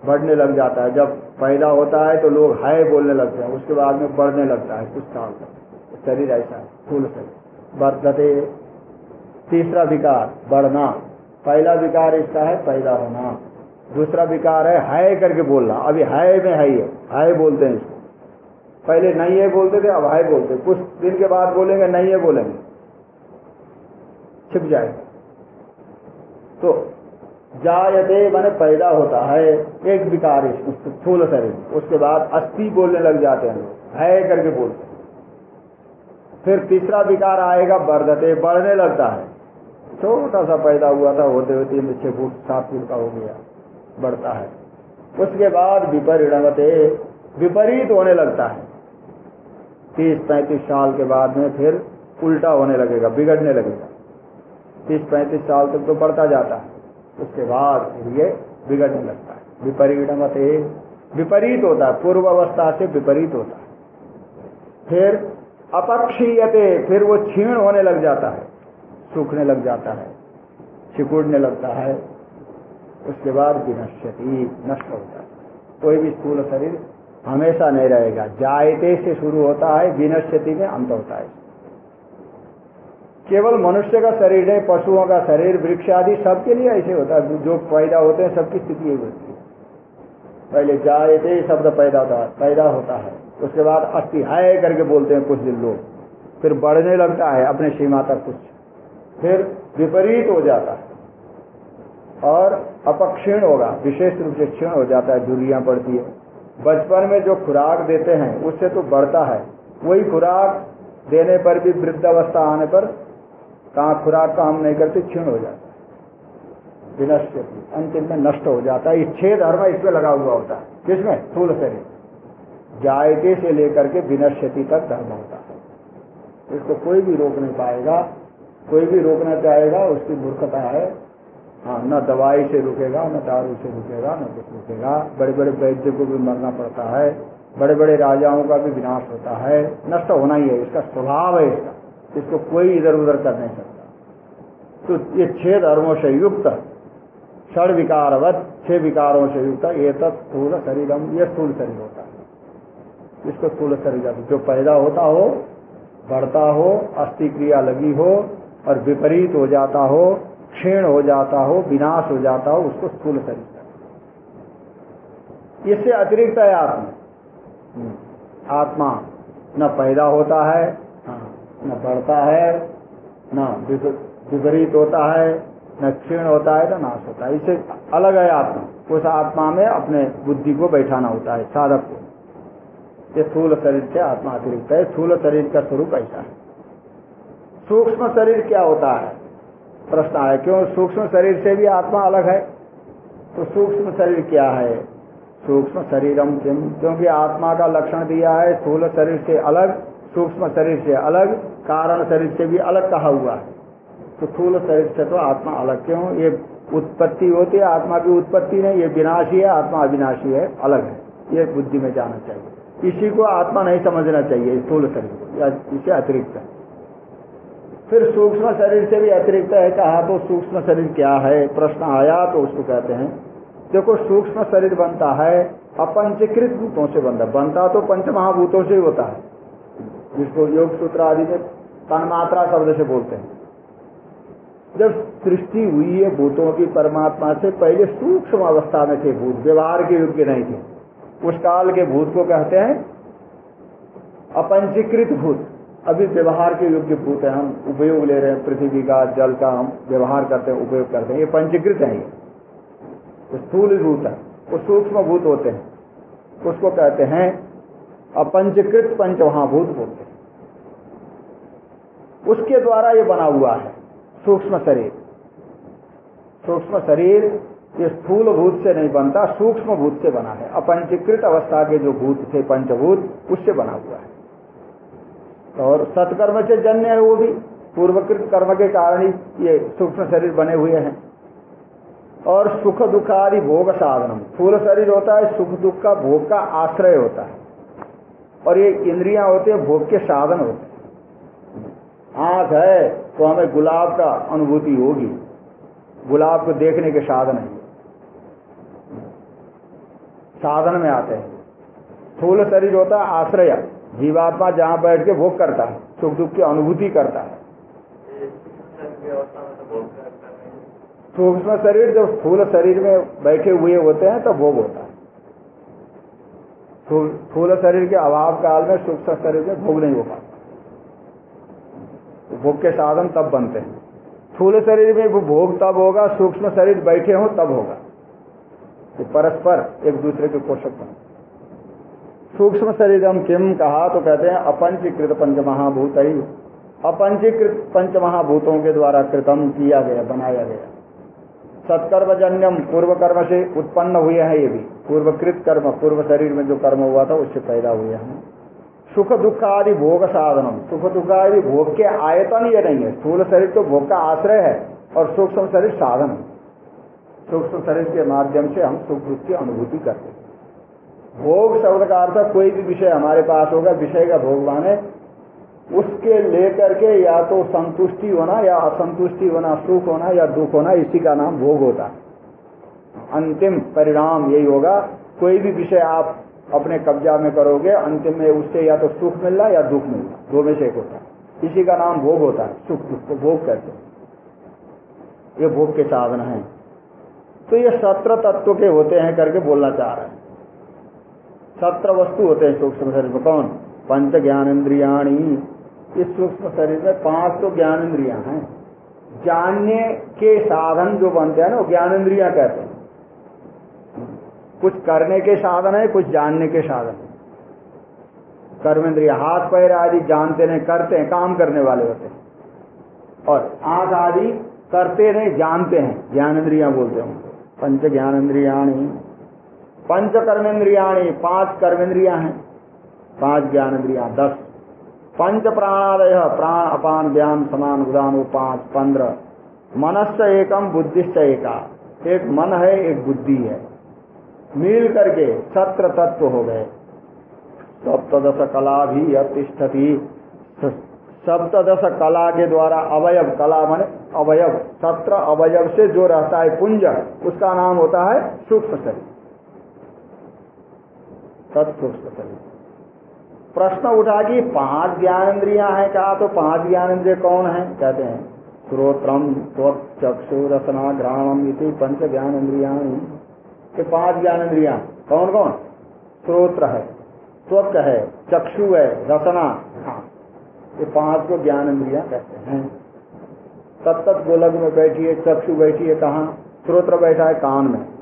बढ़ने लग जाता है। जब पैदा होता है तो लोग है बोलने लगते हैं। उसके बाद में बढ़ने लगता है, कुछ काल तक। शरीर ऐसा है फूल शरीर। बढ़ते तीसरा विकार, बढ़ना। पहला विकार इसका है, पैदा होना। दूसरा विकार है, हाय करके बोलना। अभी हाय में है ही है बोलते हैं इसको। पहले नहीं है बोलते थे, अब हाय बोलते कुछ दिन के बाद बोलेंगे, नहीं है बोलेंगे। छिप जाएगा तो जायते माने पैदा होता है। एक विकार स्थूल शरीर उसके बाद अस्थि बोलने लग जाते हैं लोग। है करके बोलते फिर तीसरा विकार आएगा, बढ़ते, बढ़ने लगता है। छोटा सा पैदा हुआ था होते होते में छह फुट सात फुट का हो गया, बढ़ता है। उसके बाद विपरिणमते विपरीत होने लगता है। तीस पैंतीस साल के बाद में फिर उल्टा होने लगेगा, बिगड़ने लगेगा। तीस पैंतीस साल तक तो बढ़ता जाता है, उसके बाद फिर ये बिगड़ने लगता है। विपरीणमते विपरीत होता है, पूर्व अवस्था से विपरीत होता है। फिर अपक्षीयते, फिर वो क्षीण होने लग जाता है। सूखने लग जाता है, सिकुड़ने लगता है, उसके बाद विनश्यति नष्ट हो जाता है। कोई भी स्थूल शरीर हमेशा नहीं रहेगा। जायते से शुरू होता है, विनश्यति में अंत होता है। केवल मनुष्य का शरीर नहीं, पशुओं का शरीर, वृक्ष आदि सबके लिए ऐसे होता है। जो पैदा होते हैं, सबकी स्थिति यही होती है। पहले जायते शब्द पैदा होता है पैदा होता है। उसके बाद अस्थि है करके बोलते हैं कुछ दिन लोग। फिर बढ़ने लगता है, अपने सीमा तक कुछ। फिर विपरीत हो जाता है। और अपक्षीण होगा, विशेष रूप से क्षीण हो जाता है दूरियाँ पड़ती है। बचपन में जो खुराक देते हैं, उससे तो बढ़ता है। वही खुराक देने पर भी वृद्धावस्था आने पर कहा खुराक काम नहीं करते, क्षीण हो जाता विनष्ट अंतिम में नष्ट हो जाता है। ये छह धर्म इसमें लगा हुआ होता है। किसमें? स्थूल शरीर। जायते से लेकर के विनश्यति तक धर्म होता है। इसको कोई भी रोक नहीं पाएगा। कोई भी रोकना चाहेगा, उसकी मूर्खता है। हाँ न दवाई से रुकेगा, न दारू से रुकेगा, न कुछ रुकेगा। बड़े बड़े वैद्य को भी मरना पड़ता है। बड़े बड़े राजाओं का भी विनाश होता है। नष्ट होना ही है, इसका स्वभाव है इसका। इसको कोई इधर उधर कर नहीं सकता। तो ये छह धर्मों से युक्त, षड विकारवत, छह विकारों से युक्त, ये तक स्थूल शरीरम ये स्थूल शरीर होता है। इसको स्थूल शरीर जो पैदा होता हो, बढ़ता हो अस्थि क्रिया लगी हो और विपरीत हो जाता हो, क्षीण हो जाता हो, विनाश हो जाता हो, उसको स्थूल शरीर इससे अतिरिक्त है आत्मा। आत्मा न पैदा होता है, न बढ़ता है, न विपरीत होता है, न क्षीण होता है, न नाश होता है। इससे अलग है आत्मा। उस आत्मा में अपने बुद्धि को बैठाना होता है, साधक को। ये स्थूल शरीर से आत्मा अतिरिक्त है। स्थूल शरीर का स्वरूप ऐसा है। सूक्ष्म शरीर क्या होता है? प्रश्न आया, क्यों सूक्ष्म शरीर से भी आत्मा अलग है? तो सूक्ष्म शरीर क्या है? सूक्ष्म शरीरम किम? क्योंकि आत्मा का लक्षण दिया है, स्थूल शरीर से अलग, सूक्ष्म शरीर से अलग, कारण शरीर से भी अलग कहा हुआ है। तो स्थूल शरीर से तो आत्मा अलग क्यों? ये उत्पत्ति होती है, आत्मा की उत्पत्ति नहीं, ये विनाशी है, आत्मा अविनाशी है, अलग है। ये बुद्धि में जाना चाहिए। इसी को आत्मा नहीं समझना चाहिए, स्थूल शरीर को, या इसे अतिरिक्त। है फिर सूक्ष्म शरीर से भी अतिरिक्त है, कहा तो सूक्ष्म शरीर क्या है? प्रश्न आया तो उसको कहते हैं, देखो, सूक्ष्म शरीर बनता है अपंचीकृत भूतों से बनता बनता तो पंच महाभूतों से ही होता है। जिसको योग सूत्र आदि में तन्मात्रा शब्द से बोलते हैं। जब सृष्टि हुई है, भूतों की परमात्मा से पहले सूक्ष्म अवस्था में थे भूत, व्यवहार के योग्य नहीं थे। उस काल के भूत को कहते हैं अपंचीकृत भूत। अभी व्यवहार के योग्य भूत है, हम उपयोग ले रहे हैं, पृथ्वी का, जल का, हम व्यवहार करते हैं, उपयोग करते हैं। ये पंचीकृत है ये। स्थूल भूत है, वो सूक्ष्म भूत होते हैं। उसको कहते हैं अपंचकृत पंच पंचमहाभूत बोलते हैं। उसके द्वारा ये बना हुआ है, सूक्ष्म शरीर। सूक्ष्म शरीर ये स्थूल भूत से नहीं बनता सूक्ष्म भूत से बना है। अपंचीकृत अवस्था के जो भूत थे, पंचभूत, उससे बना हुआ है। और सत्कर्म से जन्य है वो भी। पूर्वकृत कर्म के कारण ही ये सूक्ष्म शरीर बने हुए हैं। और सुख दुख आदि भोग साधनम। फूल शरीर होता है, सुख दुख का भोग का आश्रय होता है। और ये इंद्रियाँ होते हैं, भोग के साधन होते हैं। आँख है तो हमें गुलाब का अनुभूति होगी। गुलाब को देखने के साधन है। साधन में आते हैं। फूल शरीर होता है, आश्रय। जीवात्मा जहाँ बैठ के भोग करता है सुख दुख की अनुभूति करता है। सूक्ष्म शरीर, जब स्थूल शरीर में बैठे हुए होते हैं तो भोग होता है। स्थूल शरीर के अभाव काल में सूक्ष्म शरीर में भोग नहीं हो पाता। भोग के साधन तब बनते हैं। स्थूल शरीर में भोग तब होगा, सूक्ष्म शरीर बैठे हो, तब होगा। तो परस्पर एक दूसरे के पोषक बने सूक्ष्म शरीर हम किम कहा तो कहते हैं अपंचीकृत पंच महाभूत ही अपंचीकृत पंच महाभूतों के द्वारा कृतम किया गया, बनाया गया। सत्कर्मजन्यम पूर्व कर्म से उत्पन्न हुए हैं ये भी। पूर्वकृत कर्म, पूर्व शरीर में जो कर्म हुआ था, उससे पैदा हुए हैं। सुख दुख आदि भोग साधनम। सुख दुख आदि भोग के आयतन ये नहीं है। स्थूल शरीर तो भोग का आश्रय है और सूक्ष्म शरीर साधन सूक्ष्म शरीर के माध्यम से हम सुख दुख की अनुभूति करते हैं। भोग शब्द का अर्थ कोई भी विषय हमारे पास होगा, विषय का भोग माने उसके लेकर के या तो संतुष्टि होना, या असंतुष्टि होना, सुख होना, या दुख होना, इसी का नाम भोग होता अंतिम परिणाम यही होगा, कोई भी विषय आप अपने कब्जा में करोगे, अंतिम में उससे या तो सुख मिलना या दुख मिलना, दो में से एक होता है। इसी का नाम भोग होता है, सुख दुख को भोग कहते हैं। ये भोग के साधन है। तो ये सत्र तत्व के होते हैं करके बोलना चाह रहे हैं। सत्र वस्तु होते हैं सूक्ष्म शरीर में। कौन? पंच ज्ञानेन्द्रियाणी। इस सूक्ष्म शरीर में पाँच तो ज्ञान इंद्रिया हैं। जानने के साधन जो बनते हैं ना, वो ज्ञान इंद्रिया कहते हैं। कुछ करने के साधन है, कुछ जानने के साधन है। कर्मेंद्रिय, हाथ पैर आदि जानते नहीं, करते हैं, काम करने वाले होते हैं। और आँख आदि करते नहीं, जानते हैं। ज्ञान इंद्रिया बोलते हैं पंच ज्ञान इंद्रियाणी पंच कर्मेंद्रियाणी पाँच कर्मेंद्रिया हैं। पाँच ज्ञान इंद्रिया दस। पंच प्राणादय प्राण अपान ज्ञान समान उदान पाँच पंद्रह। मनस्य एकम बुद्धिश्च एका। एक मन है, एक बुद्धि है। मिल करके सत्र तत्व हो गए। सप्तदश कला भी अतिष्ठती। सप्तदश कला के द्वारा अवयव, कला मन अवयव। सत्र अवयव से जो रहता है, पुंज, उसका नाम होता है सूक्ष्म शरीर। शरीर प्रश्न उठा कि पाँच ज्ञान इंद्रिया है, कहा तो पाँच ज्ञान इंद्रिय कौन है? कहते हैं, श्रोत्रम, त्वक, चक्षु, रसना घ्राणम इति पंच ज्ञान इंद्रिया ये पाँच ज्ञान इंद्रिया कौन कौन? श्रोत्र है, त्वक है, चक्षु है, रसना। हाँ ये पाँच को ज्ञान इंद्रिया कहते हैं। तब तक गोलक में बैठी है, चक्षु बैठी है, कहा? श्रोत्र बैठा है, कान में।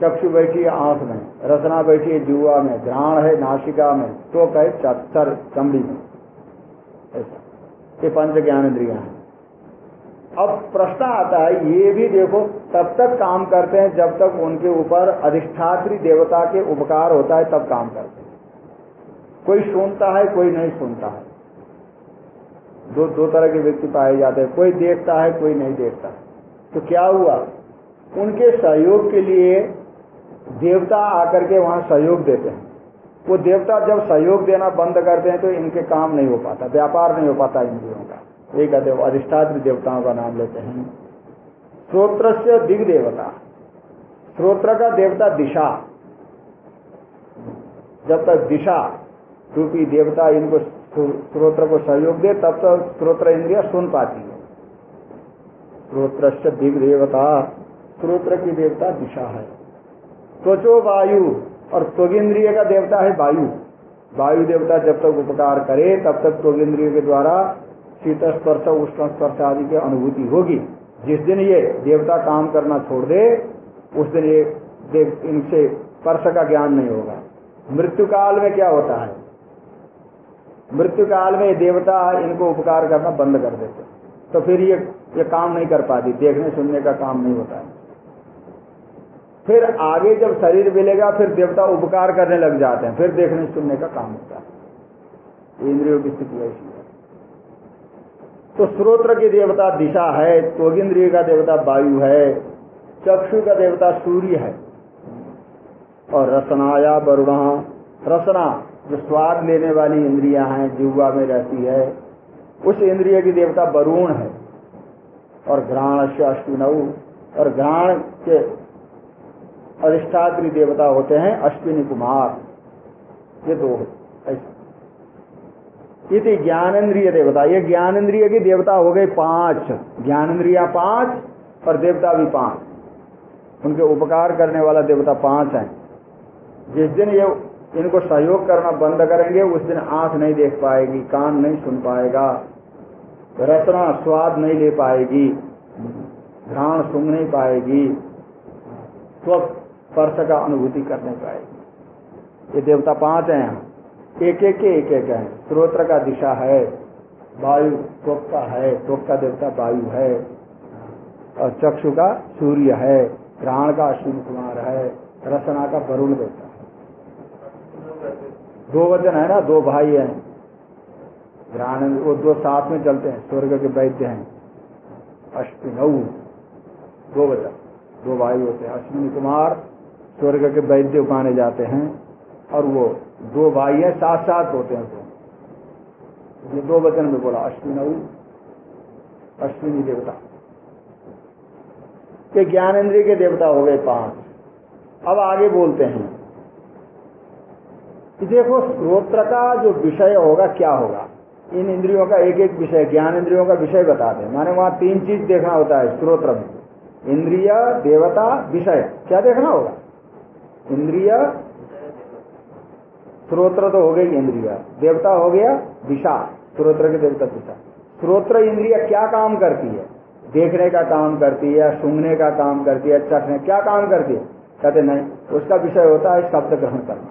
चक्षु बैठी है आँख में रसना बैठी है जुआ में, घ्राण है नासिका में तो कहे सर चमड़ी में। ऐसा। ये पंच ज्ञान इंद्रिया हैं। अब प्रश्न आता है, ये भी देखो, तब तक काम करते हैं जब तक उनके ऊपर अधिष्ठात्री देवता के उपकार होता है, तब काम करते हैं। कोई सुनता है, कोई नहीं सुनता है। दो दो तरह के व्यक्ति पाए जाते हैं। कोई देखता है, कोई नहीं देखता। तो क्या हुआ? उनके सहयोग के लिए देवता आकर के वहाँ सहयोग देते हैं। वो देवता जब सहयोग देना बंद करते हैं तो इनके काम नहीं हो पाता, व्यापार नहीं हो पाता इंद्रियों का। एक हैं अधिष्ठात्र देवताओं का नाम लेते हैं। श्रोत्र से दिग देवता श्रोत्र का देवता दिशा। जब तक दिशा रूपी देवता इनको श्रोत्र को सहयोग दे, तब तक श्रोत्र इंद्रिया सुन पाती है। श्रोत्र से दिग देवता श्रोत्र की देवता दिशा है। त्वचो वायु, और त्वगिंद्रिय का देवता है वायु। वायु देवता जब तक उपकार करे, तब तक त्वगिंद्रिय के द्वारा शीत स्पर्श उष्ण स्पर्श आदि की अनुभूति होगी। जिस दिन ये देवता काम करना छोड़ दे, उस दिन ये इनसे स्पर्श का ज्ञान नहीं होगा। मृत्यु काल में क्या होता है? मृत्यु काल में देवता इनको उपकार करना बंद कर देते तो फिर ये ये काम नहीं कर पाती। देखने सुनने का काम नहीं होता है। फिर आगे जब शरीर मिलेगा, फिर देवता उपकार करने लग जाते हैं। फिर देखने सुनने का काम होता है। इंद्रियों की स्थिति ऐसी है। तो स्रोत्र की देवता दिशा है, त्वगिंद्रिय का देवता वायु है, चक्षु का देवता सूर्य है। और रसनाया, वरुण, रसना, जो स्वाद लेने वाली इंद्रियाँ हैं जीवा में रहती है, उस इंद्रिय की देवता वरुण है। और घ्राण से अश्विनऊ, और घ्राण के अधिष्ठात्री देवता होते हैं अश्विनी कुमार। ये दो ऐसे। ज्ञानेन्द्रिय देवता। ये ज्ञानेन्द्रिय की देवता हो गई पाँच। ज्ञानेन्द्रिया पाँच और देवता भी पाँच। उनके उपकार करने वाला देवता पाँच हैं। जिस दिन ये इनको सहयोग करना बंद करेंगे, उस दिन आँख नहीं देख पाएगी, कान नहीं सुन पाएगा रसना स्वाद नहीं ले पाएगी, घ्राण सुन नहीं पाएगी। स्वस्थ स्पर्श का अनुभूति करने पाएगी। ये देवता पाँच हैं यहाँ। एक एक के एक एक है। स्त्रोत्र का दिशा है। वायु, त्वक का है। त्वक का देवता वायु है। और चक्षु का सूर्य है। घ्राण का अश्विन कुमार है। रसना का वरुण देवता है। दो वचन है ना? दो भाई हैं। ग्रहण वो दो साथ में चलते हैं। स्वर्ग के वैद्य हैं। अश्विनऊ दो वचन। दो भाई होते हैं। अश्विनी कुमार स्वर्ग के वैद्य माने जाते हैं और वो दो भाई है साथ साथ होते हैं तो ये दो वचन में बोला अश्विनऊ अश्विनी देवता। के ज्ञानेन्द्रिय के देवता हो गए पाँच। अब आगे बोलते हैं। कि देखो स्त्रोत्र का जो विषय होगा, क्या होगा? इन इंद्रियों का एक एक विषय ज्ञान इंद्रियों का विषय बता दें माने वहाँ तीन चीज़ देखना होता है स्त्रोत्र में। इंद्रिय, देवता, विषय। क्या देखना होगा? इंद्रिय स्रोत्र तो हो गई इंद्रिय। देवता हो गया दिशा, स्रोत्र के देवता दिशा। स्रोत्र इंद्रिया क्या काम करती है? देखने का काम करती है, सुनने का काम करती है, चखने, क्या काम करती है? कहते, नहीं, उसका विषय होता है शब्द ग्रहण करना।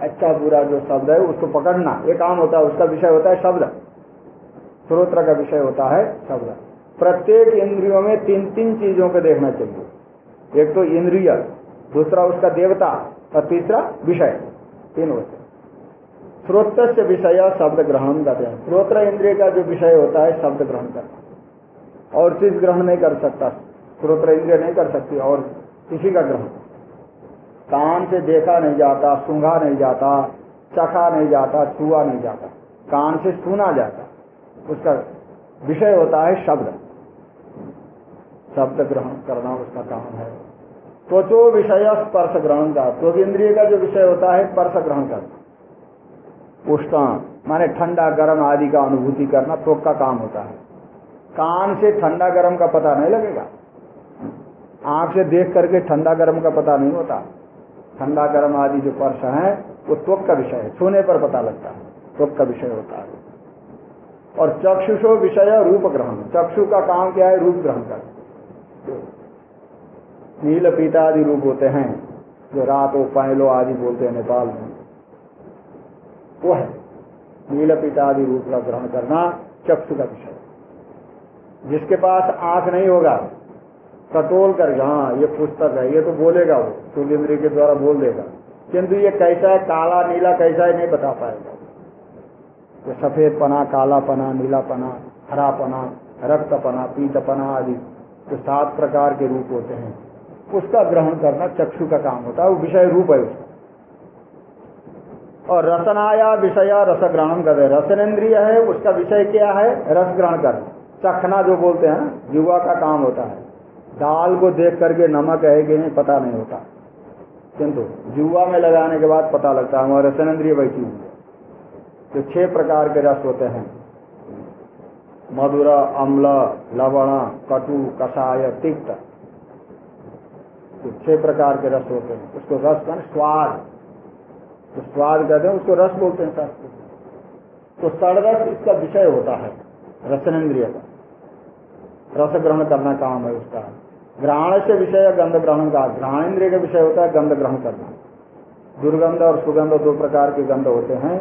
अच्छा बुरा जो शब्द है, उसको पकड़ना, ये काम होता है, उसका विषय होता है शब्द। स्रोत्र का विषय होता है शब्द। प्रत्येक इंद्रियों में तीन तीन चीज़ों को देखना चाहिए। एक तो इंद्रिय दूसरा उसका देवता और तीसरा विषय, तीन होते स्रोत से विषय शब्द ग्रहण करते हैं। स्रोत्र इंद्रिय का जो विषय होता है, शब्द ग्रहण करना। और चीज़ ग्रहण नहीं कर सकता। स्रोत्र इंद्रिय नहीं कर सकती, और किसी का ग्रहण। कान से देखा नहीं जाता, सूंघा नहीं जाता, चखा नहीं जाता, छुआ नहीं जाता। कान से सुना जाता। उसका विषय होता है शब्द। शब्द ग्रहण करना उसका काम है। तो जो विषय स्पर्श ग्रहण का तो इंद्रिय का जो विषय होता है स्पर्श ग्रहण करना। उष्ण माने ठंडा, गर्म आदि का अनुभूति करना तो का काम होता है। कान से ठंडा, गर्म का पता नहीं लगेगा। आँख से देख करके ठंडा, गर्म का पता नहीं होता। ठंडा, गर्म आदि जो स्पर्श है, वो त्वक का विषय है। छूने पर पता लगता है। त्वक का विषय होता है। और चक्षुषो विषय रूप ग्रहण। चक्षु का काम क्या है? रूप ग्रहण कर नील पीता आदि रूप होते हैं, जो रातो पहलो आदि बोलते हैं नेपाल में। वो है। नील पीता आदि रूप का ग्रहण करना चक्षु का विषय। जिसके पास आँख नहीं होगा, कटोल कर हाँ ये पुस्तक है, ये तो बोलेगा वो सूर्यन्द्री के द्वारा बोल देगा। किंतु ये कैसा है, काला, नीला कैसा है, नहीं बता पाएगा। ये सफ़ेद पना काला पना नीला पना हरा पना रक्त पना पीत पना आदि जो सात प्रकार के रूप होते हैं। उसका ग्रहण करना चक्षु का काम होता है, वो विषय रूप है उसका। और रसनाया विषय रस ग्रहण कर रसनेन्द्रिय है, उसका विषय क्या है? रस ग्रहण करना चखना जो बोलते हैं युवा का काम होता है। दाल को देख करके नमक है कि नहीं, पता नहीं होता। किंतु जुआ में लगाने के बाद पता लगता है, हमारे रसनेन्द्रिय बैठी हुई है। तो छह प्रकार के रस होते हैं। मधुरा, अम्ल, लवण, कटु कषाय तिक्त। तो छह प्रकार के रस होते हैं। उसको रस का स्वाद। तो स्वाद कहते हैं, उसको रस बोलते हैं शास्त्र तो सड़रस इसका विषय होता है, रसनेन्द्रिय का। रस ग्रहण करना काम है उसका। ग्रहण से विषय गंध ग्रहण का। ग्रहण इंद्रिय का विषय होता है, गंध ग्रहण करना। दुर्गंध और सुगंध दो प्रकार के गंध होते हैं।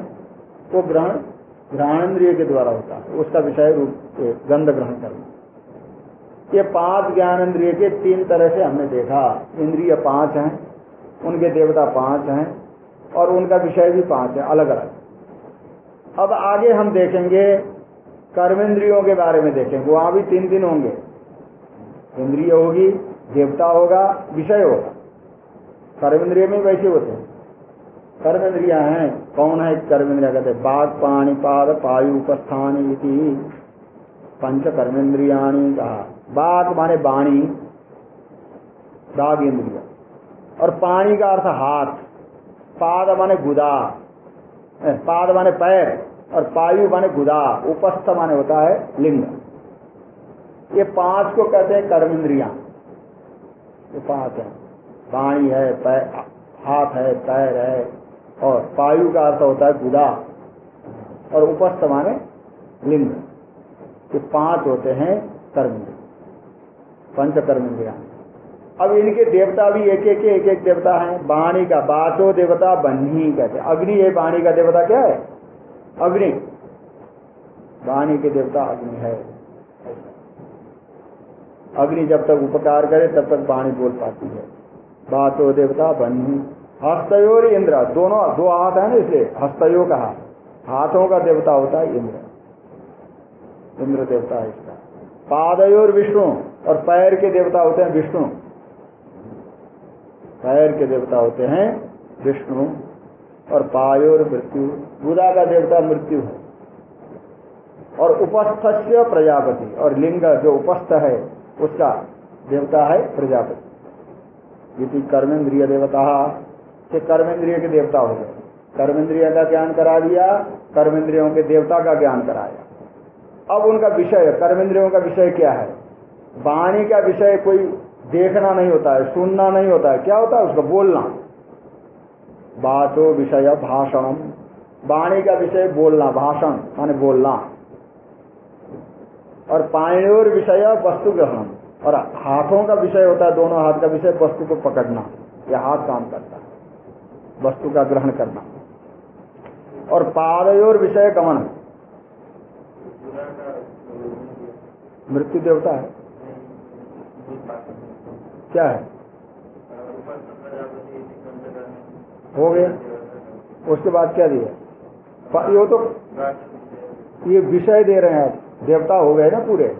वो ग्रहण इंद्रिय के द्वारा होता है। उसका विषय रूप गंध ग्रहण करना। ये पाँच ज्ञान इंद्रिय के तीन तरह से हमने देखा। इंद्रिय पाँच हैं, उनके देवता पाँच हैं, और उनका विषय भी पाँच है अलग अलग अब आगे हम देखेंगे कर्मेंद्रियों के बारे में देखेंगे। वहाँ भी तीन दिन होंगे। इंद्रिय होगी, देवता होगा, विषय होगा। कर्मेंद्रिय में वैसे होते हैं। कर्मेंद्रिया हैं, कौन है कर्मेंद्रिया कहते बाघ पाणी पाद पायु, उपस्थान पंच कर्मेंद्रियाणी कहा। बाघ माने बाणी बाघ इंद्रिया और पानी का अर्थ हाथ, पाद माने गुदा पाद माने पैर, और पायु माने गुदा, उपस्थ माने होता है लिंग। ये पाँच को कहते हैं कर्मेंद्रिया। ये पाँच है। पानी है पैर हाथ है, पैर है, और पायु का अर्थ होता है गुदा, और उपस्थ माने लिंग। ये पाँच होते हैं कर्मेंद्रिय। पंच कर्मेंद्रिया अब इनके देवता भी एक एक एक एक देवता हैं। वाणी का बाचो देवता बन्ही कहते अग्नि है, वाणी का देवता क्या है? अग्नि। वाणी के देवता अग्नि है। अग्नि जब तक उपकार करे, तब तक वाणी बोल पाती है। बाचो देवता बन्ही। हस्तयोर इंद्र। दोनों, दो हाथ है ना इसलिए। हस्तयो का हाथों का देवता होता है इंद्र। इंद्र देवता है इसका। पादयोर विष्णु। और पैर के देवता होते हैं विष्णु। पैर के देवता होते हैं विष्णु और पायोर मृत्यु। बुधा का देवता मृत्यु है। और उपस्थ प्रजापति और लिंग जो उपस्थ है, उसका देवता है प्रजापति। यदि कर्मेंद्रिय देवता से कर्मेंद्रिय के देवता हो गए। कर्मेंद्रिय का ज्ञान करा दिया, कर्मेंद्रियों के देवता का ज्ञान कराया। अब उनका विषय, कर्मेंद्रियों का विषय क्या है? वाणी का विषय कोई देखना नहीं होता है, सुनना नहीं होता है। क्या होता है उसका? बोलना। बातो विषय भाषण वाणी का विषय बोलना, भाषण, माने बोलना। और पाणियोर विषय वस्तु ग्रहण। और हाथों का विषय होता है, दोनों हाथ का विषय, वस्तु को पकड़ना। यह हाथ काम करता है। वस्तु का ग्रहण करना। और पादयोर विषय गमन। मृत्यु देवता है। क्या है? हो गया। उसके बाद क्या दिया? ये तो ये विषय दे रहे हैं आप। देवता हो गए ना पूरे।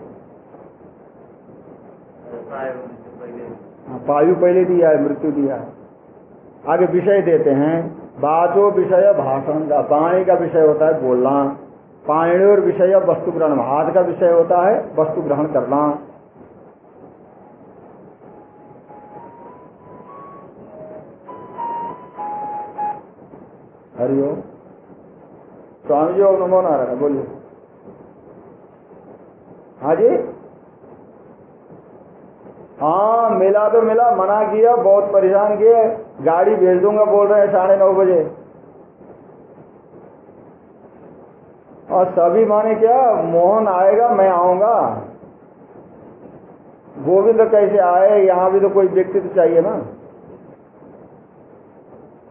पायु पहले दिया है, मृत्यु दिया है। आगे विषय देते हैं। बाचो विषय भाषण का पाणी का विषय होता है बोलना। पाणी और विषय वस्तु ग्रहण हाथ का विषय होता है, वस्तु ग्रहण करना। हरिओम स्वामी जी, नमो नारायण, बोलिए। हाँ जी? हाँ मिला तो मिला, मना किया, बहुत परेशान किए। गाड़ी भेज दूँगा, बोल रहे हैं साढ़े नौ बजे। और सभी माने क्या, मोहन आएगा, मैं आऊँगा। गोविंद तो कैसे आए, यहाँ भी तो कोई व्यक्ति तो चाहिए ना।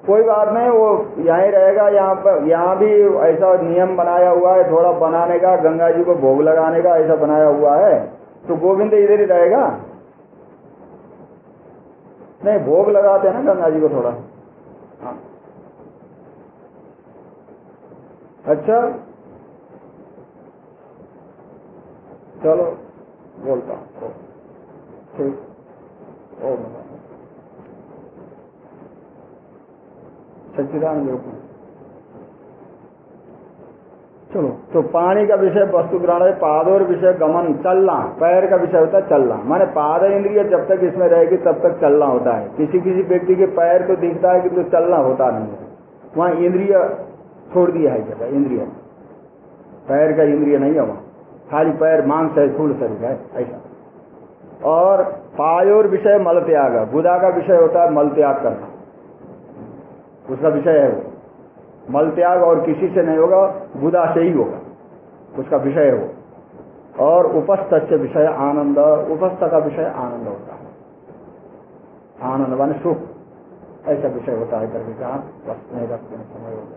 कोई बात नहीं, वो यहीं रहेगा, यहाँ पर, यहाँ भी ऐसा नियम बनाया हुआ है, थोड़ा बनाने का, गंगा जी को भोग लगाने का ऐसा बनाया हुआ है। तो गोविंद इधर ही रहेगा? नहीं, भोग लगाते हैं ना गंगा जी को थोड़ा। हाँ। अच्छा। चलो, बोलता हूँ। ठीक। ओम सच्चिदानंद रूप में चलो तो पानी का विषय, वस्तु ग्रहण है पादोर विषय, गमन, चलना, पैर का विषय होता है चलना। माने पाद इंद्रिय जब तक इसमें रहेगी, तब तक चलना होता है। किसी किसी व्यक्ति के पैर तो दिखता है कि तो चलना होता नहीं है। वहाँ इंद्रिय छोड़ दिया है जगह, इंद्रिय। पैर का इंद्रिय नहीं है वहाँ। खाली पैर, मांस है, फूल शरीर है, ऐसा। और पायोर विषय मल त्याग बुधा का विषय होता है मल त्याग करना। उसका विषय है वो। मल त्याग और किसी से नहीं होगा, बुधा से ही होगा। उसका विषय है वो। और उपस्थ से विषय आनंद, उपस्थ का विषय आनंद होता है। आनंद मान सुख। ऐसा विषय होता है करके कहा नहीं रखते समय होता गया।